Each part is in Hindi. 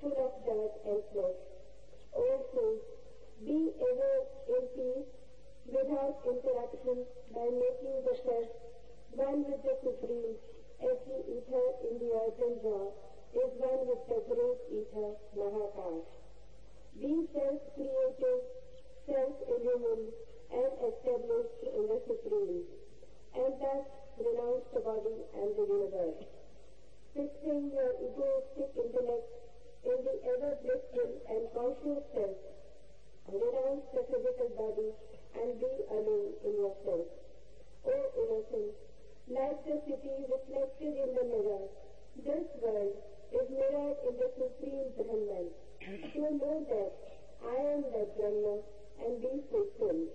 full of dirt and flesh. O souls, be ever in peace without interruption by making the self one with the Supreme as the ether in the earthen jar is one with the great ether, Mahakash. Be self-created, self-illumined and established in the Supreme, and thus renounce the body and the universe. Fixing your egoistic intellect in the ever blissful and conscious self, renounce the physical body and be alone in yourself. O innocent, like the city reflected in the mirror, this world is mirrored in the Supreme Brahman. So know that I am the Brahma and be fulfilled.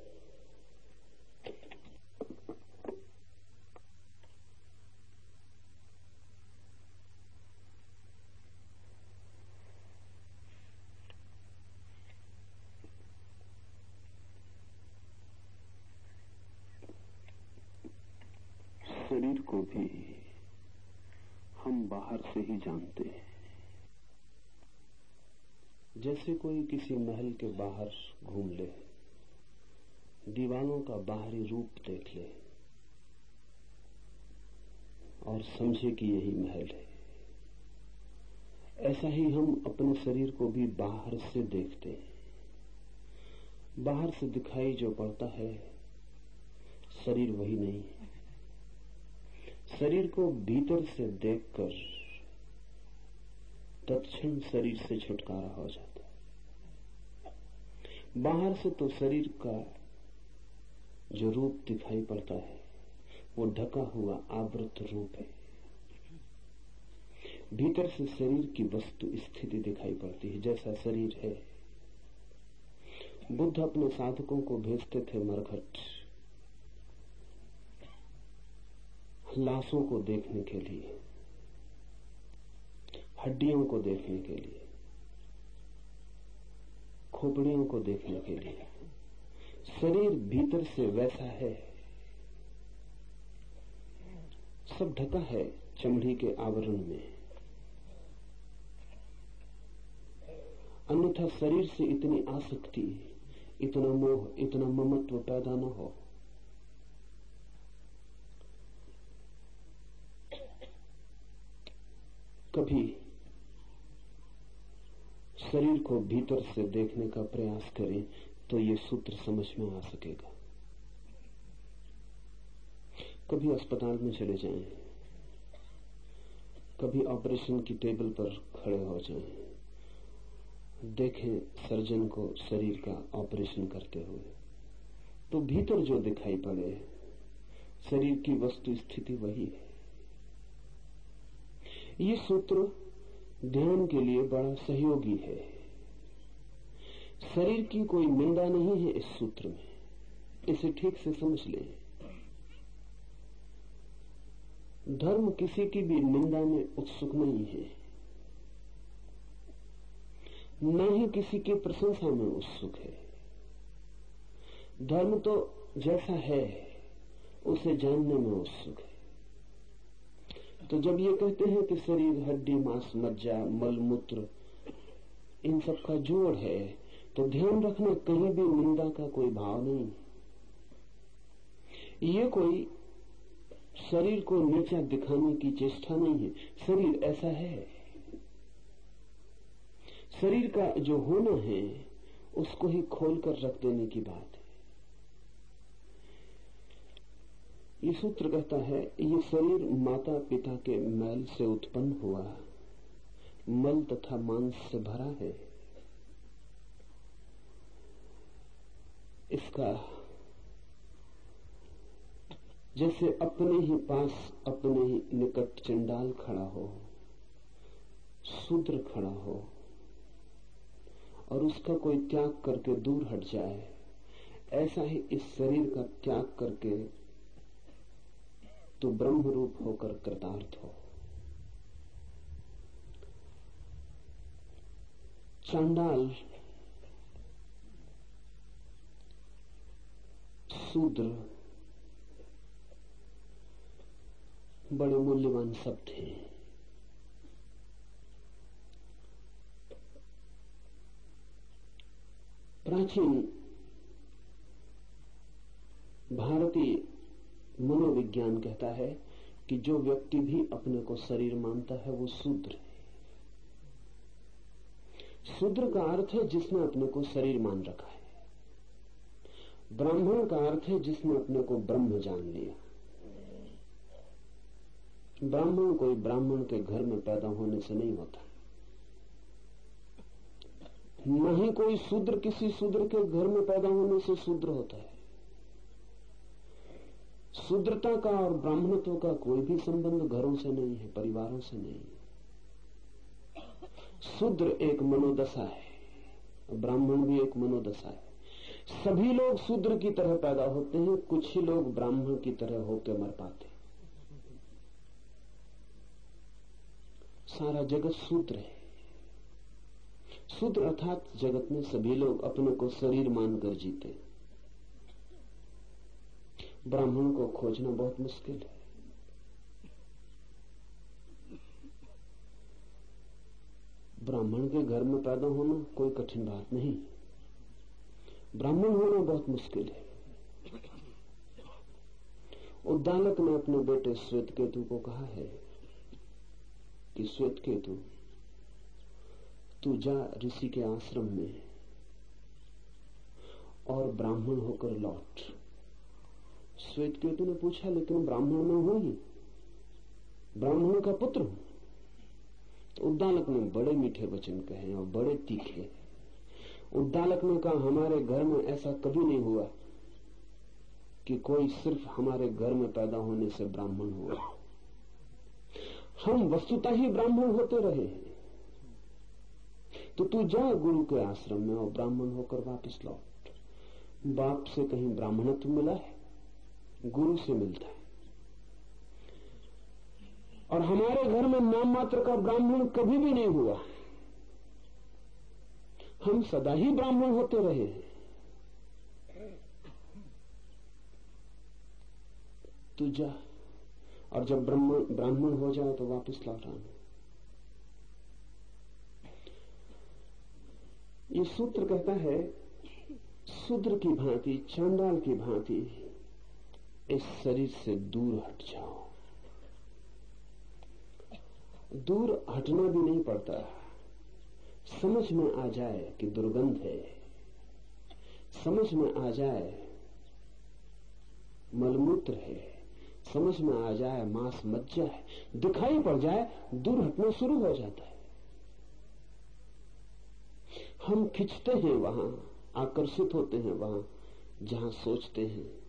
बाहर से ही जानते हैं। जैसे कोई किसी महल के बाहर घूम ले दीवारों का बाहरी रूप देख ले, और समझे कि यही महल है। ऐसा ही हम अपने शरीर को भी बाहर से देखते हैं। बाहर से दिखाई जो पड़ता है, शरीर वही नहीं। शरीर को भीतर से देखकर तत्क्षण शरीर से छुटकारा हो जाता है। बाहर से तो शरीर का जो रूप दिखाई पड़ता है, वो ढका हुआ आवृत रूप है। भीतर से शरीर की वस्तु स्थिति दिखाई पड़ती है, जैसा शरीर है। बुद्ध अपने साधकों को भेजते थे मरघट। लाशों को देखने के लिए। हड्डियों को देखने के लिए, खोपड़ियों को देखने के लिए। शरीर भीतर से वैसा है। सब ढका है चमड़ी के आवरण में। अन्यथा शरीर से इतनी आसक्ति, इतना मोह, इतना ममत्व पैदा न हो। कभी शरीर को भीतर से देखने का प्रयास करें तो ये सूत्र समझ में आ सकेगा। कभी अस्पताल में चले जाएँ, कभी ऑपरेशन की टेबल पर खड़े हो जाएँ, देखें सर्जन को शरीर का ऑपरेशन करते हुए। तो भीतर जो दिखाई पड़े शरीर की वस्तु स्थिति वही है। ये सूत्र ध्यान के लिए बड़ा सहयोगी है। शरीर की कोई निंदा नहीं है इस सूत्र में। इसे ठीक से समझ लें। धर्म किसी की भी निंदा में उत्सुक नहीं है। न ही किसी की प्रशंसा में उत्सुक है। धर्म तो जैसा है, उसे जानने में उत्सुक है। तो जब ये कहते हैं कि शरीर, हड्डी, मांस, मज्जा, मल, मूत्र, इन सब का जोड़ है तो ध्यान रखना कहीं भी निंदा का कोई भाव नहीं। ये कोई शरीर को नीचा दिखाने की चेष्टा नहीं है। शरीर ऐसा है। शरीर का जो होना है, उसको ही खोलकर रख देने की बात। ये सूत्र कहता है, ये शरीर माता पिता के मैल से उत्पन्न हुआ मल तथा मांस से भरा है। इसका जैसे अपने ही पास अपने ही निकट चंडाल खड़ा हो, शूद्र खड़ा हो, और उसका कोई त्याग करके दूर हट जाए, ऐसा ही इस शरीर का त्याग करके तो ब्रह्म रूप होकर कृतार्थ हो। चांडाल शूद्र बड़े मूल्यवान शब्द हैं। प्राचीन भारतीय मनोविज्ञान कहता है कि जो व्यक्ति भी अपने को शरीर मानता है, वो शूद्र है। शूद्र का अर्थ है जिसने अपने को शरीर मान रखा है। ब्राह्मण का अर्थ है जिसने अपने को ब्रह्म जान लिया। ब्राह्मण कोई ब्राह्मण के घर में पैदा होने से नहीं होता। न ही कोई शूद्र किसी शूद्र के घर में पैदा होने से शूद्र होता है। शूद्रता का और ब्राह्मणत्व का कोई भी संबंध घरों से नहीं है, परिवारों से नहीं है। शूद्र एक मनोदशा है, ब्राह्मण भी एक मनोदशा है। सभी लोग शूद्र की तरह पैदा होते हैं, कुछ ही लोग ब्राह्मण की तरह होकर मर पाते हैं। सारा जगत शूद्र है। शूद्र अर्थात जगत में सभी लोग अपने को शरीर मानकर जीते हैं। ब्राह्मण को खोजना बहुत मुश्किल है। ब्राह्मण के घर में पैदा होना कोई कठिन बात नहीं। ब्राह्मण होना बहुत मुश्किल है। उद्दालक ने अपने बेटे श्वेत केतु को कहा है कि श्वेत केतु तू जा ऋषि के आश्रम में और ब्राह्मण होकर लौट। श्वेत केतु ने पूछा? लेकिन ब्राह्मण में हूँ ही। ब्राह्मण का पुत्र हूँ। तो उद्दालक ने बड़े मीठे वचन कहे और बड़े तीखे। उद्दालक ने कहा, हमारे घर में ऐसा कभी नहीं हुआ कि कोई सिर्फ़ हमारे घर में पैदा होने से ब्राह्मण हुआ। हम वस्तुता ही ब्राह्मण होते रहे हैं। तो तू जा गुरु के आश्रम में और ब्राह्मण होकर वापस लौट। बाप से कहीं ब्राह्मणत्व मिला है? गुरु से मिलता है। और हमारे घर में नाम मात्र का ब्राह्मण कभी भी नहीं हुआ। हम सदा ही ब्राह्मण होते रहे तू जा, और जब ब्राह्मण हो जाए तो वापस लौट आना। ये सूत्र कहता है शूद्र की भांति, चांडाल की भांति इस शरीर से दूर हट जाओ। दूर हटना भी नहीं पड़ता। समझ में आ जाए कि दुर्गंध है। समझ में आ जाए मलमूत्र है। समझ में आ जाए मांस मज्जा है। दिखाई पड़ जाए, दूर हटना शुरू हो जाता है। हम खिंचते हैं वहाँ, आकर्षित होते हैं वहाँ, जहाँ सोचते हैं।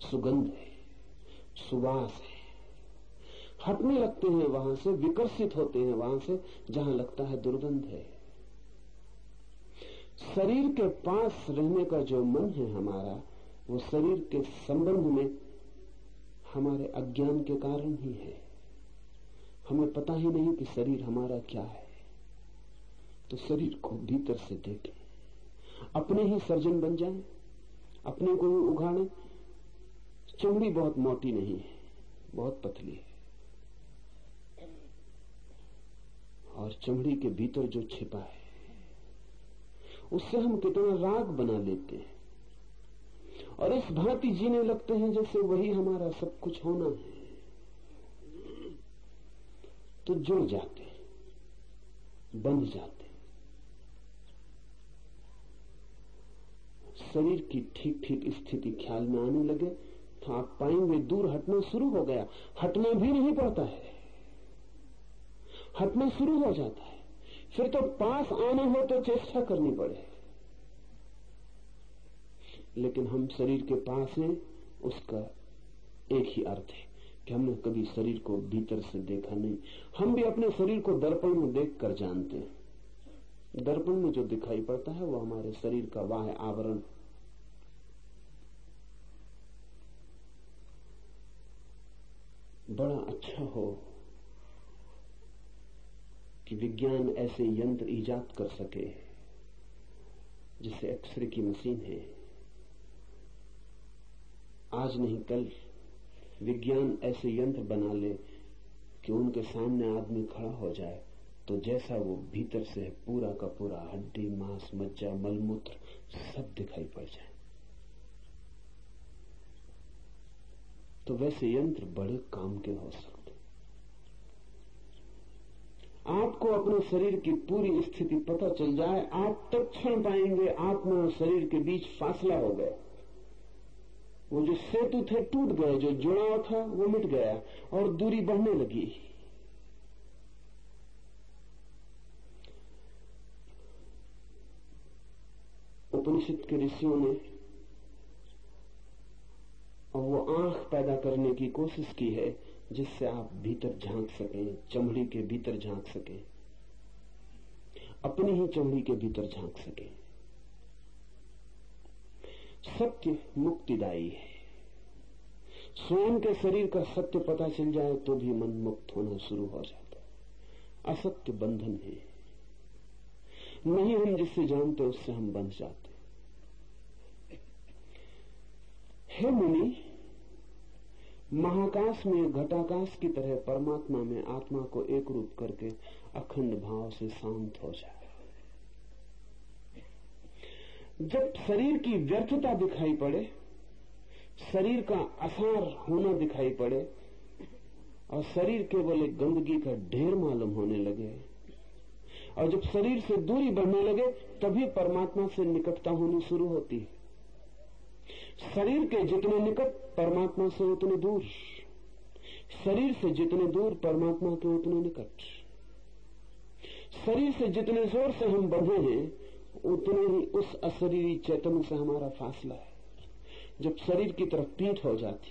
सुगंध है सुवास है। हटने लगते हैं वहाँ से विकर्षित होते हैं वहाँ से जहाँ लगता है दुर्गंध है। शरीर के पास रहने का जो मन है हमारा वो शरीर के संबंध में हमारे अज्ञान के कारण ही है। हमें पता ही नहीं कि शरीर हमारा क्या है। तो शरीर को भीतर से देखें। अपने ही सर्जन बन जाएँ, अपने को ही उगाड़ें चमड़ी बहुत मोटी नहीं है, बहुत पतली है। और चमड़ी के भीतर जो छिपा है, उससे हम कितना राग बना लेते हैं। और इस भांति जीने लगते हैं जैसे वही हमारा सब कुछ होना है। तो जुड़ जाते बंध जाते शरीर की ठीक ठीक स्थिति ख्याल में आने लगे आप पाएँगे दूर हटना शुरू हो गया। हटना भी नहीं पड़ता है। हटना शुरू हो जाता है। फिर तो पास आना हो तो चेष्टा करनी पड़े। लेकिन हम शरीर के पास हैं, उसका एक ही अर्थ है कि हमने कभी शरीर को भीतर से देखा नहीं। हम भी अपने शरीर को दर्पण में देख कर जानते हैं। दर्पण में जो दिखाई पड़ता है, वो हमारे शरीर का वाह आवरण बड़ा अच्छा हो कि विज्ञान ऐसे यंत्र ईजाद कर सके जिसे एक्सरे की मशीन है। आज नहीं, कल विज्ञान ऐसे यंत्र बना ले कि उनके सामने आदमी खड़ा हो जाए तो जैसा वो भीतर से पूरा का पूरा हड्डी, मांस, मज्जा, मलमूत्र सब दिखाई पड़ जाए। तो वैसे यंत्र बड़े काम के हो सकते आपको अपने शरीर की पूरी स्थिति पता चल जाए, आप तत्क्षण पाएँगे आत्मा और शरीर के बीच फासला हो गया। वो जो सेतु थे टूट गए, जो जुड़ाव था वो मिट गया और दूरी बढ़ने लगी। उपनिषद के ऋषियों ने वो आँख पैदा करने की कोशिश की है जिससे आप भीतर झाँक सकें, चमड़ी के भीतर झाँक सकें। अपनी ही चमड़ी के भीतर झाँक सकें। सत्य मुक्तिदायी है। स्वयं के शरीर का सत्य पता चल जाए तो भी मन मुक्त होना शुरू हो जाता है। असत्य बंधन है। नहीं हम जिससे जानते उससे हम बंध जाते हे मुनि, महाकाश में घटाकाश की तरह परमात्मा में आत्मा को एक रूप करके अखंड भाव से शांत हो जाए। जब शरीर की व्यर्थता दिखाई पड़े, शरीर का असार होना दिखाई पड़े, और शरीर केवल एक गंदगी का ढेर मालूम होने लगे, और जब शरीर से दूरी बढ़ने लगे, तभी परमात्मा से निकटता होनी शुरू होती है। शरीर के जितने निकट परमात्मा से उतने दूर। शरीर से जितने दूर परमात्मा के उतने निकट। शरीर से जितने ज़ोर से हम बढ़े हैं, उतने ही उस अशरीरी चेतन से हमारा फासला है। जब शरीर की तरफ़ पीठ हो जाती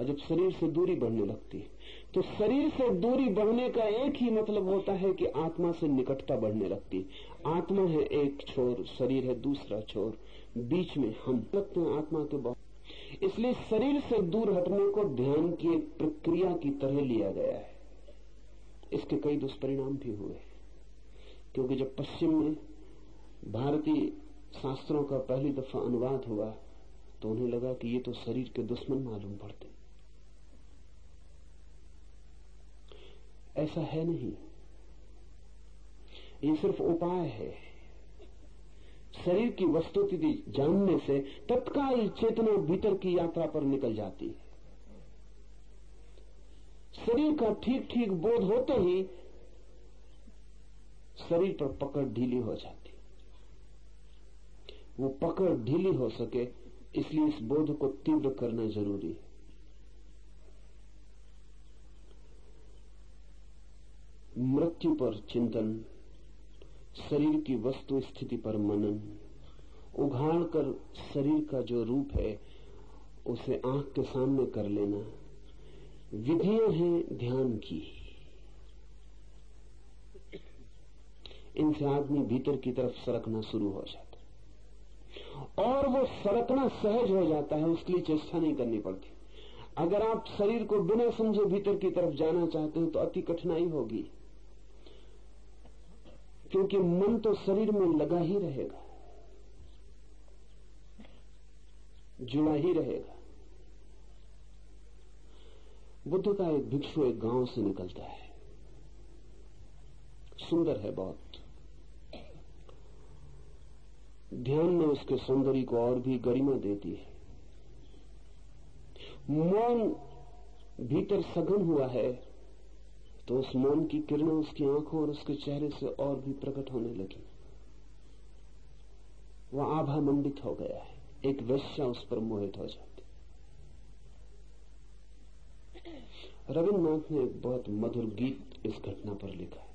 और जब शरीर से दूरी बढ़ने लगती है तो शरीर से दूरी बढ़ने का एक ही मतलब होता है कि आत्मा से निकटता बढ़ने लगती आत्मा है एक छोर, शरीर है दूसरा छोर। बीच में हम लगते हैं आत्मा के बहुत इसलिए शरीर से दूर हटने को ध्यान की एक प्रक्रिया की तरह लिया गया है। इसके कई दुष्परिणाम भी हुए क्योंकि जब पश्चिम में भारतीय शास्त्रों का पहली दफ़ा अनुवाद हुआ तो उन्हें लगा कि ये तो शरीर के दुश्मन मालूम पड़ते। ऐसा है नहीं। ये सिर्फ़ उपाय है। शरीर की वस्तुस्थिति जानने से तत्काल चेतना भीतर की यात्रा पर निकल जाती है। शरीर का ठीक ठीक बोध होते ही शरीर पर पकड़ ढीली हो जाती। वो पकड़ ढीली हो सके, इसलिए इस बोध को तीव्र करना ज़रूरी है। मृत्यु पर चिंतन, शरीर की वस्तु स्थिति पर मनन। उघाड़ कर शरीर का जो रूप है, उसे आँख के सामने कर लेना। विधियाँ हैं ध्यान की। इनसे आदमी भीतर की तरफ़ सरकना शुरू हो जाता है। और वो सरकना सहज हो जाता है, उसके लिए चेष्टा नहीं करनी पड़ती। अगर आप शरीर को बिना समझे भीतर की तरफ़ जाना चाहते हैं तो अति कठिनाई होगी। क्योंकि मन तो शरीर में लगा ही रहेगा। जुड़ा ही रहेगा। बुद्ध का एक भिक्षु एक गाँव से निकलता है। सुंदर है बहुत। ध्यान में उसके सौंदर्य को और भी गरिमा देती है। मौन भीतर सघन हुआ है। तो उस मौन की किरणें उसकी आँखों और उसके चेहरे से और भी प्रकट होने लगी। वह आभा मंडित हो गया है। एक वैश्या उस पर मोहित हो जाती। रविन्द्रनाथ ने एक बहुत मधुर गीत इस घटना पर लिखा है।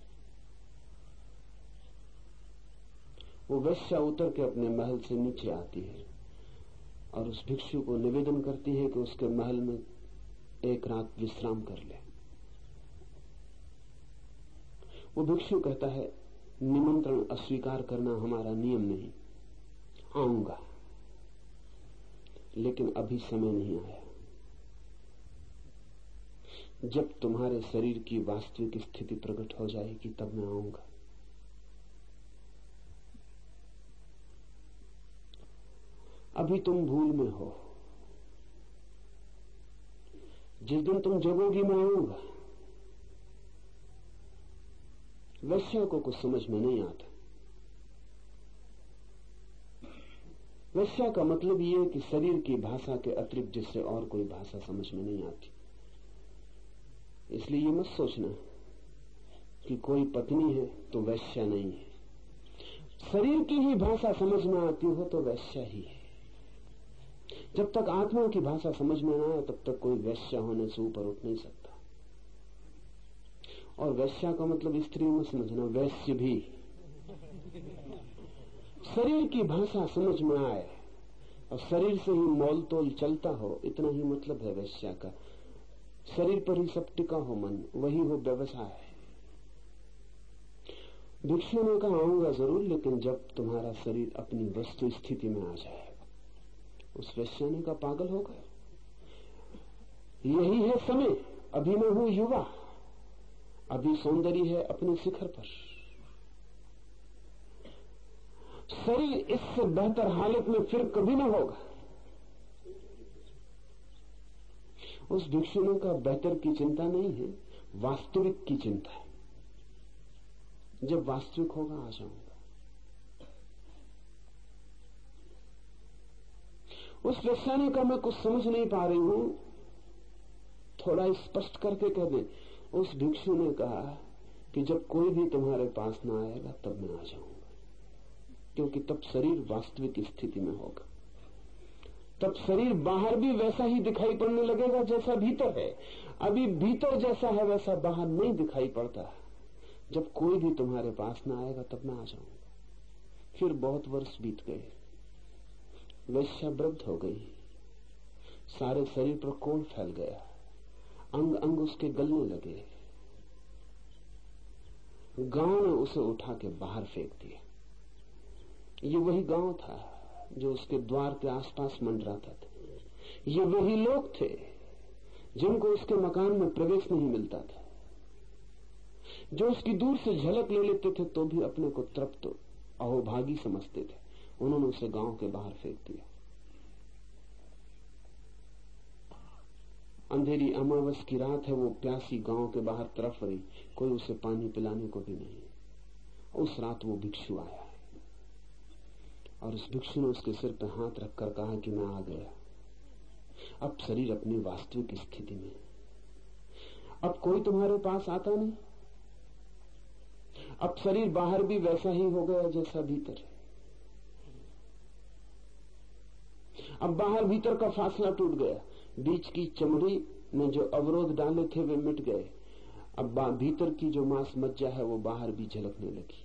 वो वैश्या उतर के अपने महल से नीचे आती है और उस भिक्षु को निवेदन करती है कि उसके महल में एक रात विश्राम कर ले। वो भिक्षु कहता है? निमंत्रण अस्वीकार करना हमारा नियम नहीं। आऊँगा। लेकिन अभी समय नहीं आया। जब तुम्हारे शरीर की वास्तविक स्थिति प्रकट हो जाएगी, तब मैं आऊँगा। अभी तुम भूल में हो। जिस दिन तुम जगोगी, मैं आऊँगा। वैश्या को कुछ समझ में नहीं आता। वैश्या का मतलब यह कि शरीर की भाषा के अतिरिक्त जिससे और कोई भाषा समझ में नहीं आती। इसलिए ये मत सोचना कि कोई पत्नी है तो वैश्या नहीं है। शरीर की ही भाषा समझ में आती हो तो वैश्या ही है। जब तक आत्मा की भाषा समझ में ना आए, तब तक कोई वैश्या होने से ऊपर उठ नहीं सकता। और वैश्या का मतलब स्त्री में समझना, वैश्य भी। शरीर की भाषा समझ में आए, और शरीर से ही मोल तोल चलता हो, इतना ही मतलब है वैश्या का। शरीर पर ही सब टिका हो मन, वही हो व्यवसाय। भिक्षु ने कहा आऊँगा ज़रूर, लेकिन जब तुम्हारा शरीर अपनी वस्तु स्थिति में आ जाएगा उस वैश्यानी का पागल हो गया यही है समय, अभी मैं हूँ युवा। अभी सौंदर्य है अपने शिखर पर। शरीर इससे बेहतर हालत में फिर कभी ना होगा। उस भिक्षुओं का बेहतर की चिंता नहीं है, वास्तविक की चिंता है। जब वास्तविक होगा, आ जाऊँगा। उस व्यवसाय का मैं कुछ समझ नहीं पा रही हूँ। थोड़ा स्पष्ट करके कह दे उस भिक्षु ने कहा कि जब कोई भी तुम्हारे पास ना आएगा, तब मैं आ जाऊँगा। क्योंकि तब शरीर वास्तविक स्थिति में होगा। तब शरीर बाहर भी वैसा ही दिखाई पड़ने लगेगा जैसा भीतर है। अभी भीतर जैसा है, वैसा बाहर नहीं दिखाई पड़ता। जब कोई भी तुम्हारे पास ना आएगा, तब मैं आ जाऊँगा। फिर बहुत वर्ष बीत गए। वैश्या वृद्ध हो गई। सारे शरीर पर कोल फैल गया। अंग अंग उसके गलने लगे। गाँव ने उसे उठा के बाहर फेंक दिया। ये वही गाँव था जो उसके द्वार के आसपास मंडराता था। ये वही लोग थे जिनको उसके मकान में प्रवेश नहीं मिलता था। जो उसकी दूर से झलक ले लेते थे तो भी अपने को तृप्त अहोभागी समझते थे। उन्होंने उसे गाँव के बाहर फेंक दिया। अंधेरी अमावस की रात है, वो प्यासी गाँव के बाहर तरफ़ रही। कोई उसे पानी पिलाने को भी नहीं। उस रात वो भिक्षु आया है। और उस भिक्षु ने उसके सिर पर हाथ रखकर कहा कि मैं आ गया। अब शरीर अपनी वास्तविक स्थिति में अब कोई तुम्हारे पास आता नहीं। अब शरीर बाहर भी वैसा ही हो गया जैसा भीतर है। अब बाहर भीतर का फासला टूट गया। बीच की चमड़ी में जो अवरोध डाले थे, वे मिट गए। अब भीतर की जो मांस मज्जा है, वो बाहर भी झलकने लगी।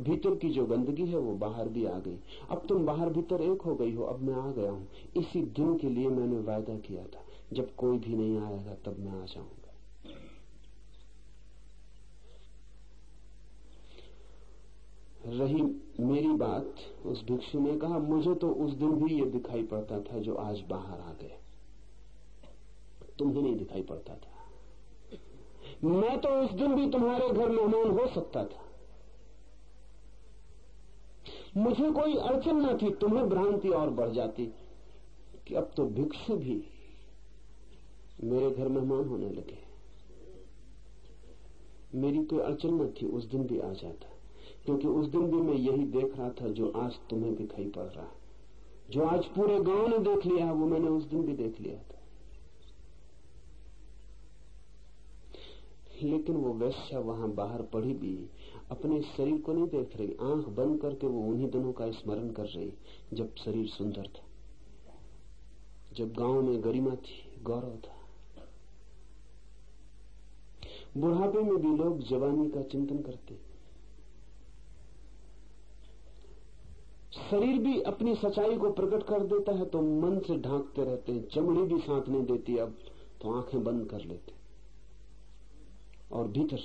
भीतर की जो गंदगी है, वो बाहर भी आ गई। अब तुम बाहर भीतर एक हो गई हो, अब मैं आ गया हूँ। इसी दिन के लिए मैंने वायदा किया था। जब कोई भी नहीं आएगा, तब मैं आ जाऊँगा। रही मेरी बात, उस भिक्षु ने कहा, मुझे तो उस दिन भी ये दिखाई पड़ता था जो आज बाहर आ गए तुम्हें नहीं दिखाई पड़ता था। मैं तो उस दिन भी तुम्हारे घर मेहमान हो सकता था। मुझे कोई अड़चन न थी, तुम्हें भ्रांति और बढ़ जाती कि अब तो भिक्षु भी मेरे घर मेहमान होने लगे। मेरी कोई अड़चन न थी, उस दिन भी आ जाता। क्योंकि उस दिन भी मैं यही देख रहा था जो आज तुम्हें दिखाई पड़ रहा है। जो आज पूरे गाँव ने देख लिया है, वो मैंने उस दिन भी देख लिया था। लेकिन वो वैश्या वहाँ बाहर पड़ी भी, अपने शरीर को नहीं देख रही, आँख बंद करके वो उन्हीं दिनों का स्मरण कर रही, जब शरीर सुंदर था। जब गाँव में गरिमा थी, गौरव था। बुढ़ापे में भी लोग जवानी का चिंतन करते। शरीर भी अपनी सच्चाई को प्रकट कर देता है तो मन से ढांकते रहते हैं, चमड़ी भी साथ नहीं देती, अब तो आँखें बंद कर लेते। और भीतर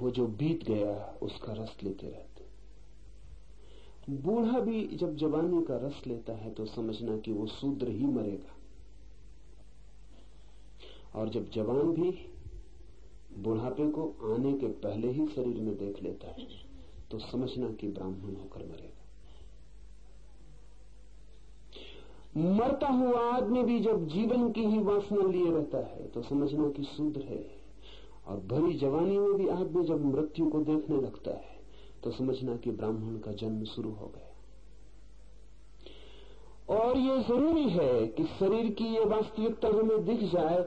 वो जो बीत गया, उसका रस लेते रहते बूढ़ा भी जब जवानी का रस लेता है तो समझना कि वो शूद्र ही मरेगा। और जब जवान भी बुढ़ापे को आने के पहले ही शरीर में देख लेता है तो समझना कि ब्राह्मण होकर मरेगा। मरता हुआ आदमी भी जब जीवन की ही वासना लिए रहता है तो समझना कि शूद्र है। और भरी जवानी में भी आदमी जब मृत्यु को देखने लगता है तो समझना कि ब्राह्मण का जन्म शुरू हो गया। और ये ज़रूरी है कि शरीर की ये वास्तविकता हमें दिख जाए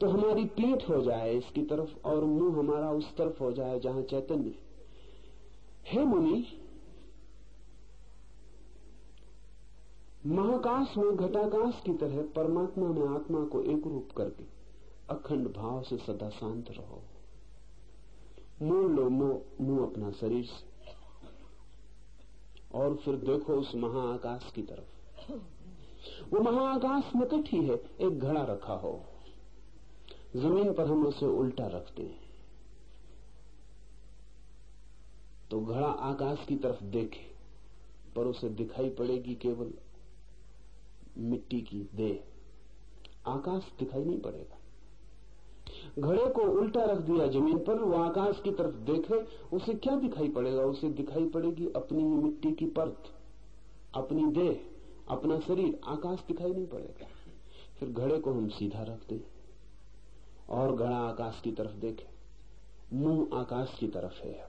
तो हमारी पीठ हो जाए, इसकी तरफ़ और मुँह हमारा उस तरफ़ हो जाए, जहाँ चैतन्य है मुनि महाकाश में घटाकाश की तरह परमात्मा में आत्मा को एक रूप करके अखंड भाव से सदा शांत रहो। मोड़ लो मुँह अपना शरीर से। और फिर देखो उस महाआकाश की तरफ़। वो महाआकाश निकट ही है, एक घड़ा रखा हो। ज़मीन पर हम उसे उल्टा रखते हैं। तो घड़ा आकाश की तरफ़ देखे, पर उसे दिखाई पड़ेगी केवल मिट्टी की देह आकाश दिखाई नहीं पड़ेगा। घड़े को उल्टा रख दिया ज़मीन पर, वो आकाश की तरफ़ देखे, उसे क्या दिखाई पड़ेगा? उसे दिखाई पड़ेगी अपनी ही मिट्टी की परत, अपनी देह, अपना शरीर। आकाश दिखाई नहीं पड़ेगा। फिर घड़े को हम सीधा रख दें और घड़ा आकाश की तरफ़ देखे। मुँह आकाश की तरफ़ है।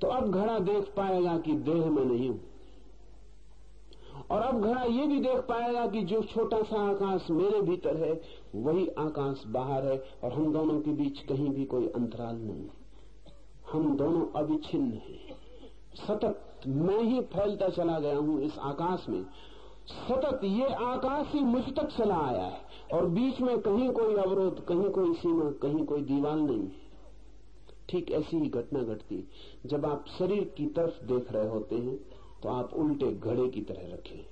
तो अब घड़ा देख पाएगा कि देह में नहीं हूँ। और अब घड़ा ये भी देख पाएगा कि जो छोटा सा आकाश मेरे भीतर है, वही आकाश बाहर है और हम दोनों के बीच कहीं भी कोई अंतराल नहीं हम दोनों अविच्छिन्न हैं। सतत मैं ही फैलता चला गया हूँ इस आकाश में। सतत ये आकाश ही मुझ तक चला आया है और बीच में कहीं कोई अवरोध, कहीं कोई सीमा, कहीं कोई दीवार नहीं है। ठीक ऐसी ही घटना घटती। जब आप शरीर की तरफ़ देख रहे होते हैं तो आप उल्टे घड़े की तरह रखें।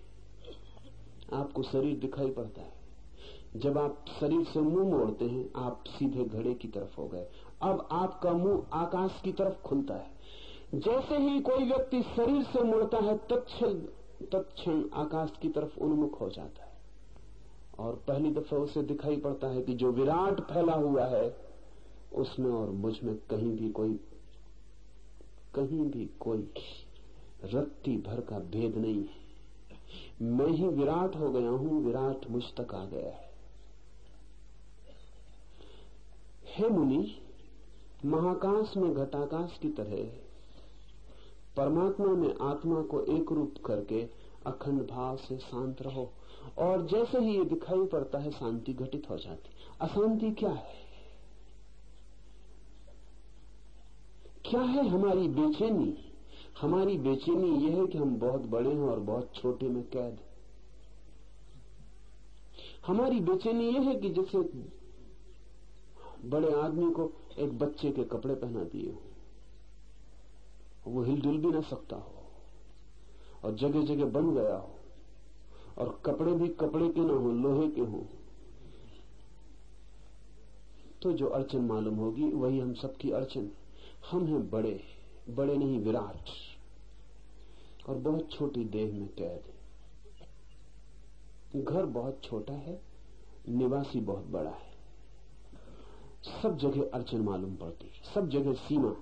आपको शरीर दिखाई पड़ता है। जब आप शरीर से मुँह मोड़ते हैं, आप सीधे घड़े की तरफ़ हो गए। अब आपका मुँह आकाश की तरफ़ खुलता है। जैसे ही कोई व्यक्ति शरीर से मुड़ता है, तत्क्षण आकाश की तरफ़ उन्मुख हो जाता है। और पहली दफ़ा उसे दिखाई पड़ता है कि जो विराट फैला हुआ है, उसमें और मुझमें कहीं भी कोई, कहीं भी कोई रत्ती भर का भेद नहीं है। मैं ही विराट हो गया हूँ, विराट मुझ तक आ गया है। हे मुनि, महाकाश में घटाकाश की तरह परमात्मा में आत्मा को एक रूप करके अखंड भाव से शांत रहो, और जैसे ही ये दिखाई पड़ता है, शांति घटित हो जाती। अशांति क्या है? क्या है हमारी बेचैनी? हमारी बेचैनी यह है कि हम बहुत बड़े हैं और बहुत छोटे में कैद हमारी बेचैनी यह है कि जैसे बड़े आदमी को एक बच्चे के कपड़े पहना दिए हो, वो हिलजुल भी ना सकता हो, और जगह जगह बन गया हो, और कपड़े भी कपड़े के ना हो, लोहे के हों तो जो अड़चन मालूम होगी, वही हम सबकी अड़चन। हम हैं बड़े बड़े नहीं, विराट। और बहुत छोटी देह में कैद है। घर बहुत छोटा है, निवासी बहुत बड़ा है। सब जगह अड़चन मालूम पड़ती है, सब जगह सीमा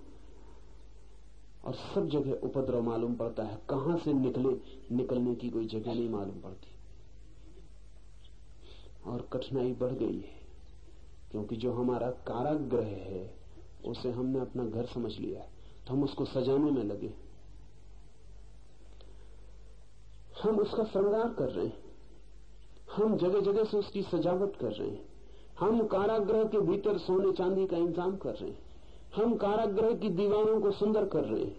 और सब जगह उपद्रव मालूम पड़ता है। कहाँ से निकले, निकलने की कोई जगह नहीं मालूम पड़ती। और कठिनाई बढ़ गई है, क्योंकि जो हमारा काराग्रह है, उसे हमने अपना घर समझ लिया है। तो हम उसको सजाने में लगे हम उसका श्रृंगार कर रहे हैं। हम जगह जगह से उसकी सजावट कर रहे हैं। हम कारागृह के भीतर सोने चांदी का इंतज़ाम कर रहे हैं। हम कारागृह की दीवारों को सुंदर कर रहे हैं,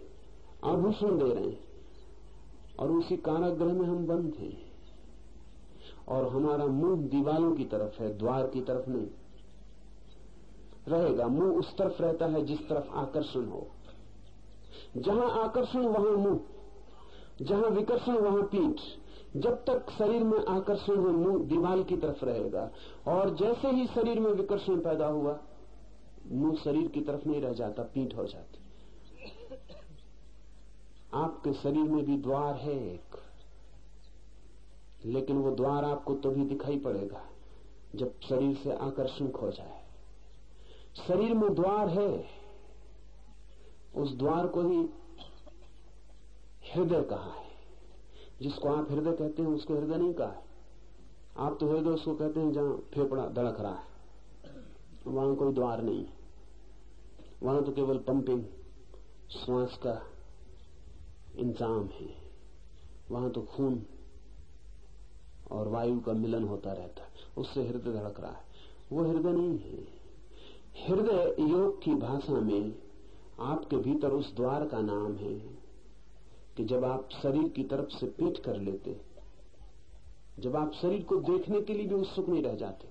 आभूषण दे रहे हैं। और उसी कारागृह में हम बंद हैं। और हमारा मुँह दीवारों की तरफ़ है, द्वार की तरफ़ नहीं। रहेगा, मुँह उस तरफ़ रहता है जिस तरफ़ आकर्षण हो। जहाँ आकर्षण, वहाँ मुँह। जहाँ विकर्षण, वहाँ पीठ। जब तक शरीर में आकर्षण हो, मुँह दीवार की तरफ़ रहेगा। और जैसे ही शरीर में विकर्षण पैदा हुआ, मुँह शरीर की तरफ़ नहीं रह जाता, पीठ हो जाती। आपके शरीर में भी द्वार है एक। लेकिन वो द्वार आपको तभी दिखाई पड़ेगा, जब शरीर से आकर्षण खो जाए। शरीर में द्वार है। उस द्वार को ही हृदय कहा है? जिसको आप हृदय कहते हैं, उसको हृदय नहीं कहा है। आप तो हृदय उसको कहते हैं जहाँ फेफड़ा धड़क रहा है। वहाँ कोई द्वार नहीं वहाँ तो केवल पंपिंग, श्वास का इंतज़ाम है। वहाँ तो खून और वायु का मिलन होता रहता है। उससे हृदय धड़क रहा है। वो हृदय नहीं है। हृदय योग की भाषा में आपके भीतर उस द्वार का नाम है कि जब आप शरीर की तरफ़ से पीठ कर लेते जब आप शरीर को देखने के लिए भी उत्सुक नहीं रह जाते,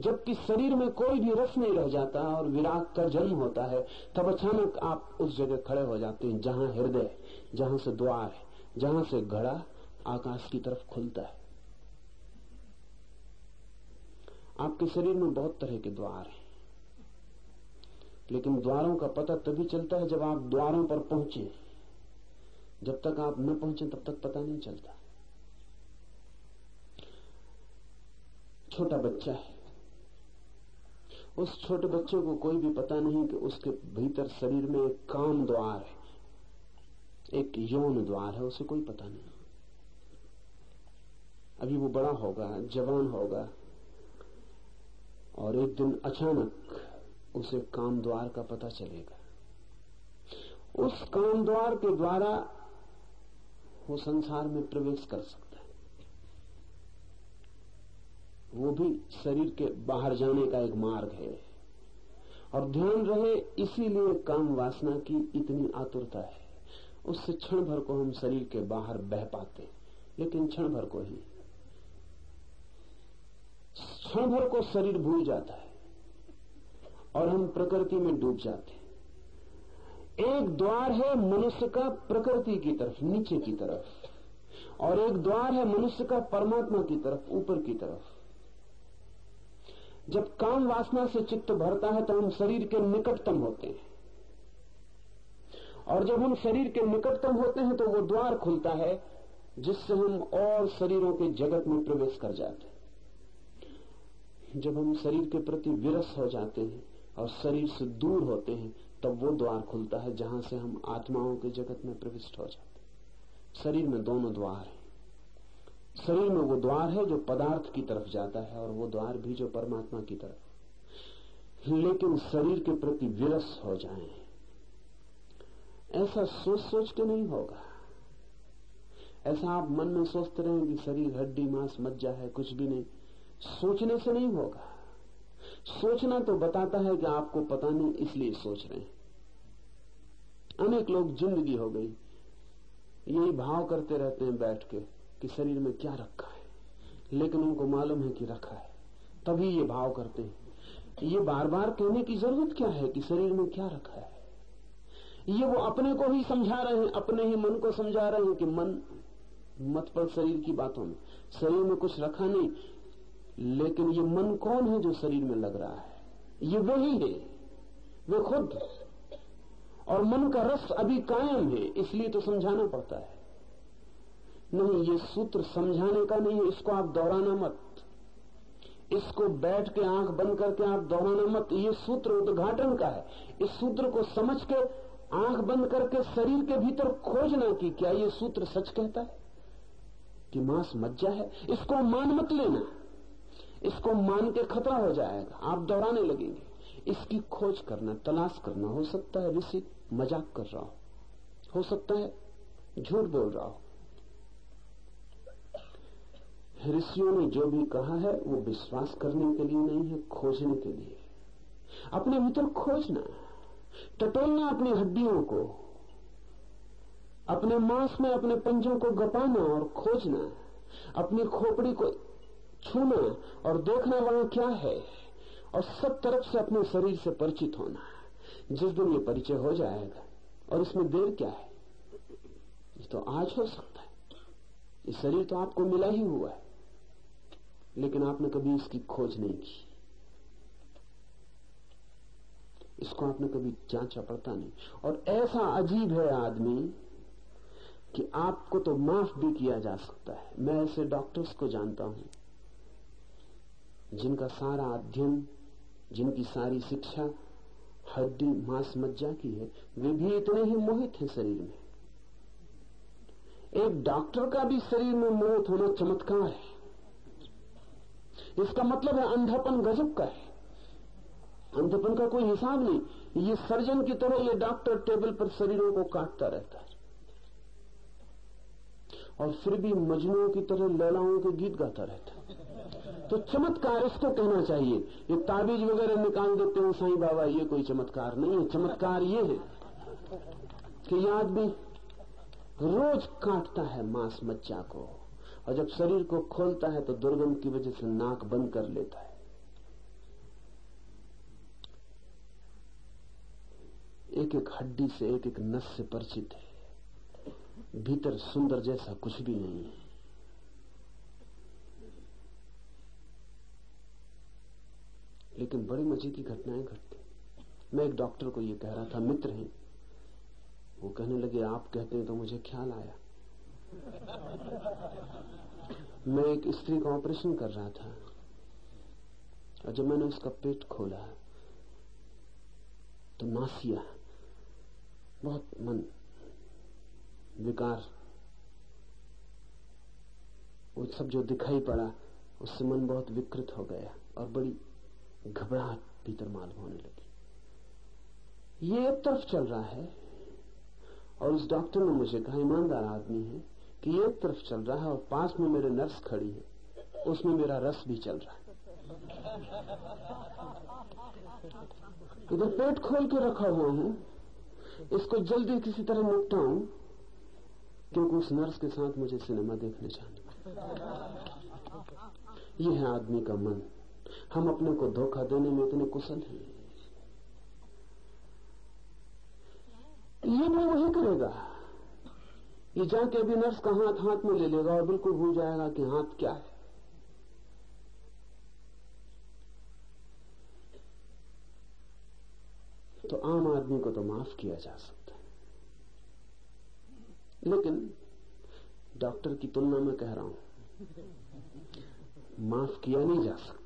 जबकि शरीर में कोई भी रस नहीं रह जाता और विराग का जन्म होता है, तब अचानक आप उस जगह खड़े हो जाते हैं, जहाँ हृदय जहाँ से द्वार है, जहाँ से घड़ा आकाश की तरफ़ खुलता है। आपके शरीर में बहुत तरह के द्वार हैं, लेकिन द्वारों का पता तभी चलता है जब आप द्वारों पर पहुँचे। जब तक आप न पहुँचे तब तक पता नहीं चलता। छोटा बच्चा है। उस छोटे बच्चे को कोई भी पता नहीं कि उसके भीतर शरीर में एक काम द्वार है, एक यौन द्वार है, उसे कोई पता नहीं। अभी वो बड़ा होगा, जवान होगा, और एक दिन अचानक उसे काम द्वार का पता चलेगा। उस काम द्वार के द्वारा वो संसार में प्रवेश कर सकता है। वो भी शरीर के बाहर जाने का एक मार्ग है। और ध्यान रहे, इसीलिए काम वासना की इतनी आतुरता है। उससे क्षण भर को हम शरीर के बाहर बह पाते लेकिन क्षण भर को ही। क्षण भर को शरीर भूल जाता है और हम प्रकृति में डूब जाते एक द्वार है मनुष्य का प्रकृति की तरफ़, नीचे की तरफ़, और एक द्वार है मनुष्य का परमात्मा की तरफ़, ऊपर की तरफ़। जब काम वासना से चित्त भरता है तो हम शरीर के निकटतम होते हैं। और जब हम शरीर के निकटतम होते हैं तो वो द्वार खुलता है, जिससे हम और शरीरों के जगत में प्रवेश कर जाते हैं। जब हम शरीर के प्रति विरस हो जाते हैं और शरीर से दूर होते हैं तब वो द्वार खुलता है जहाँ से हम आत्माओं के जगत में प्रविष्ट हो जाते शरीर में दोनों द्वार हैं। शरीर में वो द्वार है जो पदार्थ की तरफ़ जाता है और वो द्वार भी जो परमात्मा की तरफ़ लेकिन शरीर के प्रति विरस हो जाए। ऐसा सोच सोच के नहीं होगा। ऐसा आप मन में सोचते रहे कि शरीर हड्डी, मांस, मज्जा है, कुछ भी नहीं। सोचने से नहीं होगा। सोचना तो बताता है कि आपको पता नहीं, इसलिए सोच रहे हैं। अनेक लोग ज़िंदगी हो गई। यही भाव करते रहते हैं बैठ के कि शरीर में क्या रखा है। लेकिन उनको मालूम है कि रखा है। तभी ये भाव करते हैं। ये बार बार कहने की ज़रूरत क्या है कि शरीर में क्या रखा है? ये वो अपने को ही समझा रहे हैं, अपने ही मन को समझा रहे हैं कि मन मत पड़ शरीर की बातों में। शरीर में कुछ रखा नहीं, लेकिन ये मन कौन है जो शरीर में लग रहा है? ये वही है। वे खुद। और मन का रस अभी कायम है, इसलिए तो समझाना पड़ता है। नहीं, ये सूत्र समझाने का नहीं है, इसको आप दोहराना मत। इसको बैठ के आँख बंद करके आप दोहराना मत। ये सूत्र उद्घाटन का है। इस सूत्र को समझ के आँख बंद करके शरीर के भीतर खोजना कि, क्या ये सूत्र सच कहता है? कि मांस मज्जा है? इसको मान मत लेना। इसको मान के खतरा हो जाएगा। आप दोहराने लगेंगे। इसकी खोज करना, तलाश करना हो सकता है ऋषि मज़ाक कर रहा हो। हो सकता है झूठ बोल रहा हो। ऋषियों ने जो भी कहा है, वो विश्वास करने के लिए नहीं है, खोजने के लिए अपने भीतर खोजना, टटोलना अपनी हड्डियों को, अपने मांस में अपने पंजों को गपाना और खोजना, अपनी खोपड़ी को छूना और देखना वहाँ क्या है, और सब तरफ़ से अपने शरीर से परिचित होना। जिस दिन ये परिचय हो जाएगा, और इसमें देर क्या है? ये तो आज हो सकता है। ये शरीर तो आपको मिला ही हुआ है, लेकिन आपने कभी इसकी खोज नहीं की। इसको आपने कभी जांचा पड़ता नहीं। और ऐसा अजीब है आदमी कि आपको तो माफ़ भी किया जा सकता है। मैं ऐसे डॉक्टर्स को जानता हूँ, जिनका सारा अध्ययन, जिनकी सारी शिक्षा हड्डी मांस मज्जा की है वे भी इतने ही मोहित हैं शरीर में। एक डॉक्टर का भी शरीर में मोहित होना चमत्कार है। इसका मतलब है अंधापन गजब का है। अंधपन का कोई हिसाब नहीं, ये सर्जन की तरह ये डॉक्टर टेबल पर शरीरों को काटता रहता है। और फिर भी मजनुओं की तरह लैलाओं के गीत गाता रहता है। तो चमत्कार इसको कहना चाहिए। ये ताबीज वगैरह निकाल देते हैं साईं बाबा, ये कोई चमत्कार नहीं है। चमत्कार ये है कि ये आदमी रोज काटता है मांस मज्जा को और जब शरीर को खोलता है तो दुर्गंध की वजह से नाक बंद कर लेता है। एक एक हड्डी से एक एक नस से परिचित है। भीतर सुंदर जैसा कुछ भी नहीं है। लेकिन बड़ी मज़े की घटनाएँ घटती। मैं एक डॉक्टर को ये कह रहा था, मित्र हैं। वो कहने लगे, आप कहते हैं तो मुझे ख्याल आया। मैं एक स्त्री का ऑपरेशन कर रहा था और जब मैंने उसका पेट खोला तो मासिया बहुत मन विकार, वो सब जो दिखाई पड़ा, उससे मन बहुत विकृत हो गया और बड़ी घबराहट भीतर मालूम होने लगी। ये एक तरफ़ चल रहा है और उस डॉक्टर ने मुझे कहा, ईमानदार आदमी है कि एक तरफ़ चल रहा है और पास में मेरे नर्स खड़ी है, उसमें मेरा रस भी चल रहा है। इधर पेट खोल के रखा हुआ हूँ, इसको जल्दी किसी तरह निपटाऊं, क्योंकि उस नर्स के साथ मुझे सिनेमा देखने जाना ये है आदमी का मन। हम अपने को धोखा देने में इतने कुशल हैं। ये वो वही करेगा। ये जाके अभी नर्स का हाथ हाथ में ले लेगा और बिल्कुल भूल जाएगा कि हाथ क्या है। तो आम आदमी को तो माफ़ किया जा सकता है। लेकिन डॉक्टर की तुलना में कह रहा हूँ, माफ़ किया नहीं जा सकता।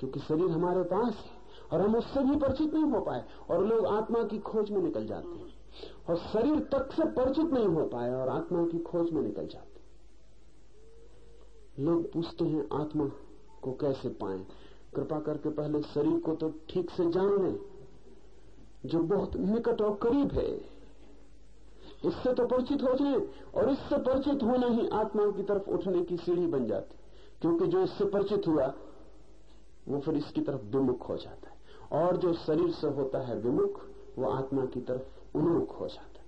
क्योंकि शरीर हमारे पास है और हम उससे भी परिचित नहीं हो पाए और लोग आत्मा की खोज में निकल जाते हैं। और शरीर तक से परिचित नहीं हो पाए और आत्मा की खोज में निकल जाते लोग पूछते हैं, आत्मा को कैसे पाए? कृपा करके पहले शरीर को तो ठीक से जान लें, जो बहुत निकट और करीब है। इससे तो परिचित हो जाए और इससे परिचित होना ही आत्मा की तरफ़ उठने की सीढ़ी बन जाती। क्योंकि जो इससे परिचित हुआ वो फिर इसकी तरफ़ विमुख हो जाता है। और जो शरीर से होता है विमुख, वो आत्मा की तरफ़ उन्मुख हो जाता है।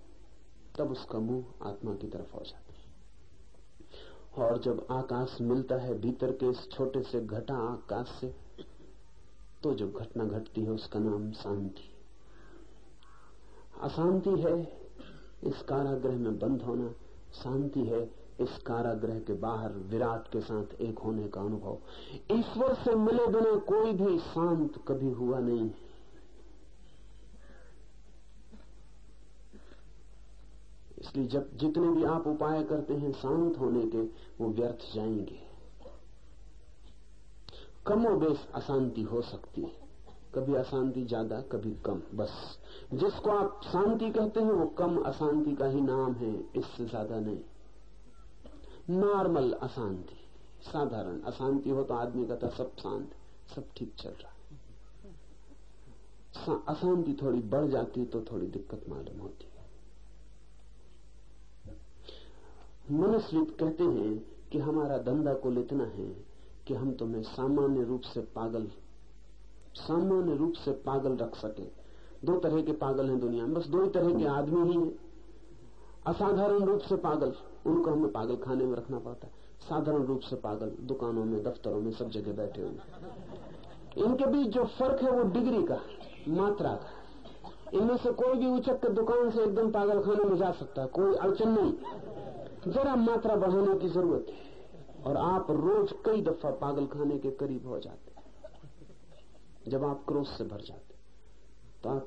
तब उसका मुँह आत्मा की तरफ़ हो जाता है। और जब आकाश मिलता है भीतर के इस छोटे से घटा आकाश से तो जो घटना घटती है, उसका नाम शांति। अशांति है, इस कारागृह में बंद होना शांति है इस कारागृह के बाहर विराट के साथ एक होने का अनुभव। ईश्वर से मिले बिना कोई भी शांत कभी हुआ नहीं। इसलिए जब जितने भी आप उपाय करते हैं शांत होने के, वो व्यर्थ जाएँगे। कमो बेस अशांति हो सकती है। कभी अशांति ज़्यादा, कभी कम। बस, जिसको आप शांति कहते हैं, वो कम अशांति का ही नाम है, इससे ज़्यादा नहीं। नॉर्मल अशांति, साधारण अशांति हो तो आदमी कहता सब शांत, सब ठीक चल रहा है। अशांति थोड़ी बढ़ जाती तो थोड़ी दिक्कत मालूम होती है। मनुष्य कहते हैं कि हमारा धंधा कुल इतना है कि हम तुम्हें सामान्य रूप से पागल, सामान्य रूप से पागल रख सके। दो तरह के पागल हैं दुनिया में, बस दो ही तरह के आदमी ही हैं। असाधारण रूप से पागल। उनको हमें पागल खाने में रखना पड़ता है। साधारण रूप से पागल, दुकानों में, दफ्तरों में, सब जगह बैठे हुए। इनके बीच जो फ़र्क है वो डिग्री का, मात्रा का। इनमें से कोई भी उचक के दुकान से एकदम पागल खाने में जा सकता है, कोई अड़चन नहीं। जरा मात्रा बढ़ाने की ज़रूरत है और आप रोज कई दफ़ा पागल खाने के करीब हो जाते जब आप क्रोध से भर जाते तो आप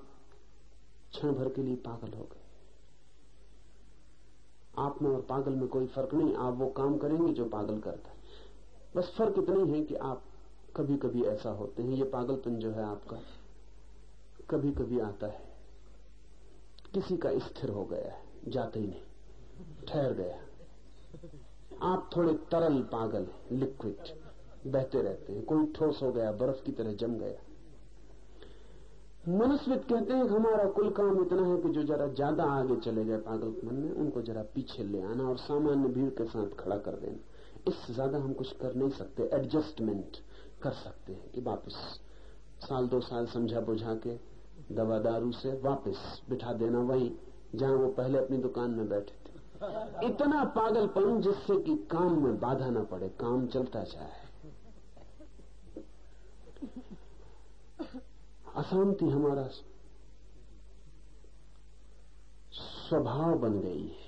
क्षण भर के लिए पागल हो गए। आप में और पागल में कोई फ़र्क नहीं, आप वो काम करेंगे जो पागल करता है। बस फ़र्क इतना ही है कि आप कभी कभी ऐसा होते हैं, ये पागलपन जो है आपका कभी कभी आता है। किसी का स्थिर हो गया है, जाते ही नहीं, ठहर गया आप थोड़े तरल पागल लिक्विड बहते रहते हैं, कोई ठोस हो गया, बर्फ़ की तरह जम गया। मनुष्य कहते हैं, हमारा कुल काम इतना है कि जो जरा ज़्यादा आगे चले गए पागलपन में, उनको जरा पीछे ले आना और सामान्य भीड़ के साथ खड़ा कर देना। इससे ज़्यादा हम कुछ कर नहीं सकते एडजस्टमेंट कर सकते हैं कि वापस, साल दो साल समझा बुझा के दवा दारू से वापस बिठा देना वही, जहाँ वो पहले अपनी दुकान में बैठे थे। इतना पागलपन जिससे कि काम में बाधा ना पड़े, काम चलता जाए। अशांति हमारा स्वभाव बन गई है।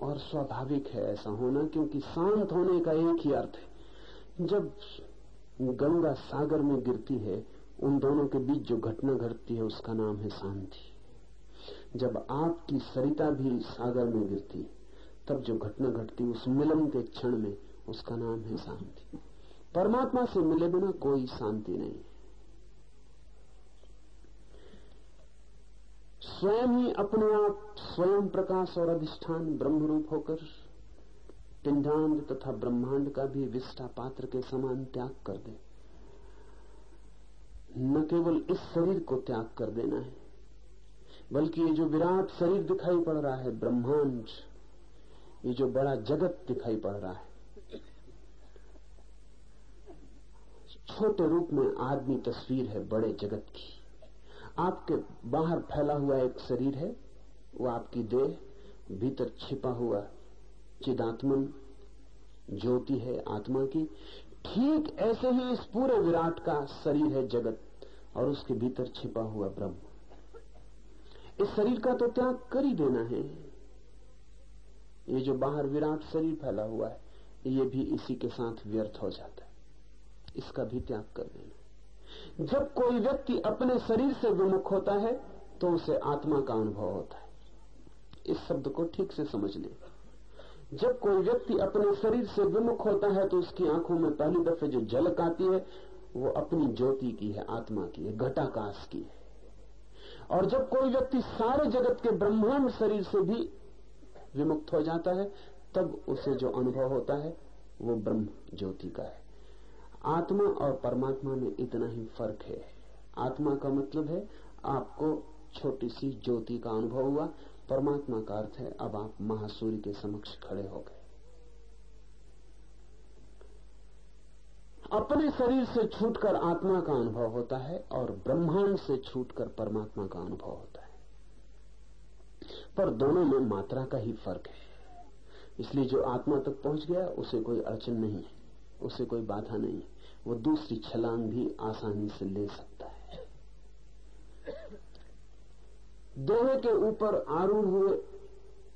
और स्वाभाविक है ऐसा होना, क्योंकि शांत होने का एक ही अर्थ है। जब गंगा सागर में गिरती है, उन दोनों के बीच जो घटना घटती है, उसका नाम है शांति। जब आपकी सरिता भी सागर में गिरती है तब जो घटना घटती, उस मिलन के क्षण में, उसका नाम है शांति। परमात्मा से मिले बिना कोई शांति नहीं। स्वयं ही अपने आप स्वयं प्रकाश और अधिष्ठान ब्रह्म रूप होकर पिंडांड तथा ब्रह्मांड का भी विष्ठा पात्र के समान त्याग कर दे। न केवल इस शरीर को त्याग कर देना है, बल्कि ये जो विराट शरीर दिखाई पड़ रहा है ब्रह्मांड, ये जो बड़ा जगत दिखाई पड़ रहा है छोटे रूप में आदमी तस्वीर है बड़े जगत की। आपके बाहर फैला हुआ एक शरीर है, वो आपकी देह, भीतर छिपा हुआ चिदात्मन ज्योति है आत्मा की। ठीक ऐसे ही इस पूरे विराट का शरीर है जगत और उसके भीतर छिपा हुआ ब्रह्म। इस शरीर का तो त्याग कर ही देना है। ये जो बाहर विराट शरीर फैला हुआ है, ये भी इसी के साथ व्यर्थ हो जाता इसका भी त्याग कर देना। जब कोई व्यक्ति अपने शरीर से विमुख होता है तो उसे आत्मा का अनुभव होता है। इस शब्द को ठीक से समझ ले। जब कोई व्यक्ति अपने शरीर से विमुख होता है तो उसकी आँखों में पहली दफे जो झलक आती है, वो अपनी ज्योति की है, आत्मा की है, घटाकाश की है। और जब कोई व्यक्ति सारे जगत के ब्रह्मांड शरीर से भी विमुक्त हो जाता है, तब उसे जो अनुभव होता है, वो ब्रह्म ज्योति का है। आत्मा और परमात्मा में इतना ही फ़र्क है। आत्मा का मतलब है, आपको छोटी सी ज्योति का अनुभव हुआ। परमात्मा का अर्थ है, अब आप महासूर्य के समक्ष खड़े हो गए। अपने शरीर से छूटकर आत्मा का अनुभव होता है और ब्रह्मांड से छूटकर परमात्मा का अनुभव होता है। पर दोनों में मात्रा का ही फ़र्क है। इसलिए जो आत्मा तक पहुँच गया, उसे कोई अड़चन नहीं है, उसे कोई बाधा नहीं है। वो दूसरी छलांग भी आसानी से ले सकता है। दोहे के ऊपर आरूढ़ हुए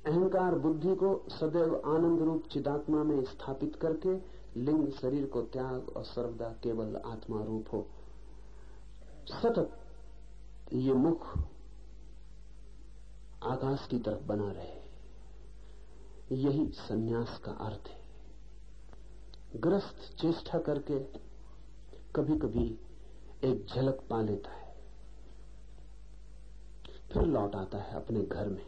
अहंकार बुद्धि को सदैव आनंद रूप चिदात्मा में स्थापित करके लिंग शरीर को त्याग और सर्वदा केवल आत्मा रूप हो। सतत ये मुख आकाश की तरफ़ बना रहे। यही सन्यास का अर्थ है। ग्रस्त चेष्टा करके कभी कभी एक झलक पा लेता है। फिर लौट आता है अपने घर में।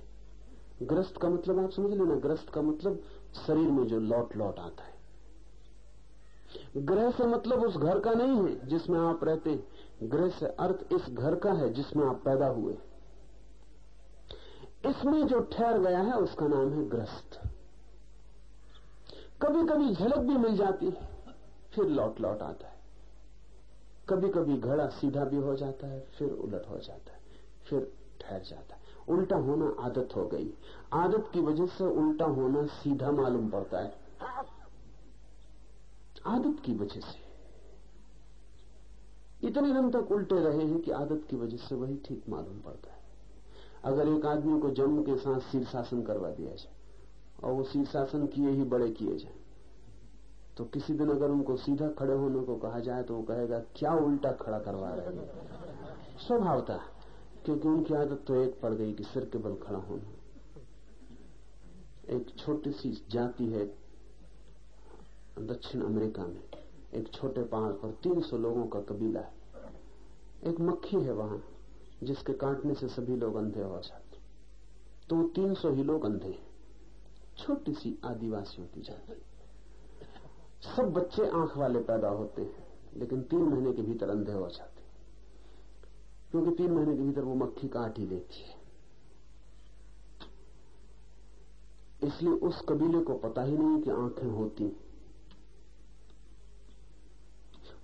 ग्रस्त का मतलब आप समझ लेना, ग्रस्त का मतलब शरीर में जो लौट लौट आता है। ग्रह से मतलब उस घर का नहीं है जिसमें आप रहते ग्रह से अर्थ इस घर का है जिसमें आप पैदा हुए इसमें जो ठहर गया है उसका नाम है ग्रस्त। कभी कभी झलक भी मिल जाती है, फिर लौट लौट आता है। कभी कभी घड़ा सीधा भी हो जाता है, फिर उलट हो जाता है, फिर ठहर जाता है। उल्टा होना आदत हो गई। आदत की वजह से उल्टा होना सीधा मालूम पड़ता है। आदत की वजह से। इतने दिन तक उल्टे रहे हैं कि आदत की वजह से वही ठीक मालूम पड़ता है। अगर एक आदमी को जन्म के साथ शीर्षासन करवा दिया जाए, और वो शीर्षासन किए ही बड़े किए जाए तो किसी दिन अगर उनको सीधा खड़े होने को कहा जाए तो वो कहेगा, क्या उल्टा खड़ा करवा रहे हैं? स्वभावता, क्योंकि उनकी आदत तो एक पड़ गई कि सिर के बल खड़ा होना। एक छोटी सी जाति है दक्षिण अमेरिका में, एक छोटे पहाड़ पर 300 लोगों का कबीला है। एक मक्खी है वहाँ, जिसके काटने से सभी लोग अंधे हो जाते तो वो 300 ही लोग अंधे हैं। छोटी सी आदिवासियों की जाति। सब बच्चे आँख वाले पैदा होते हैं, लेकिन तीन महीने के भीतर अंधे हो जाते हैं। क्योंकि तीन महीने के भीतर वो मक्खी काट ही लेती है। इसलिए उस कबीले को पता ही नहीं कि आँखें होती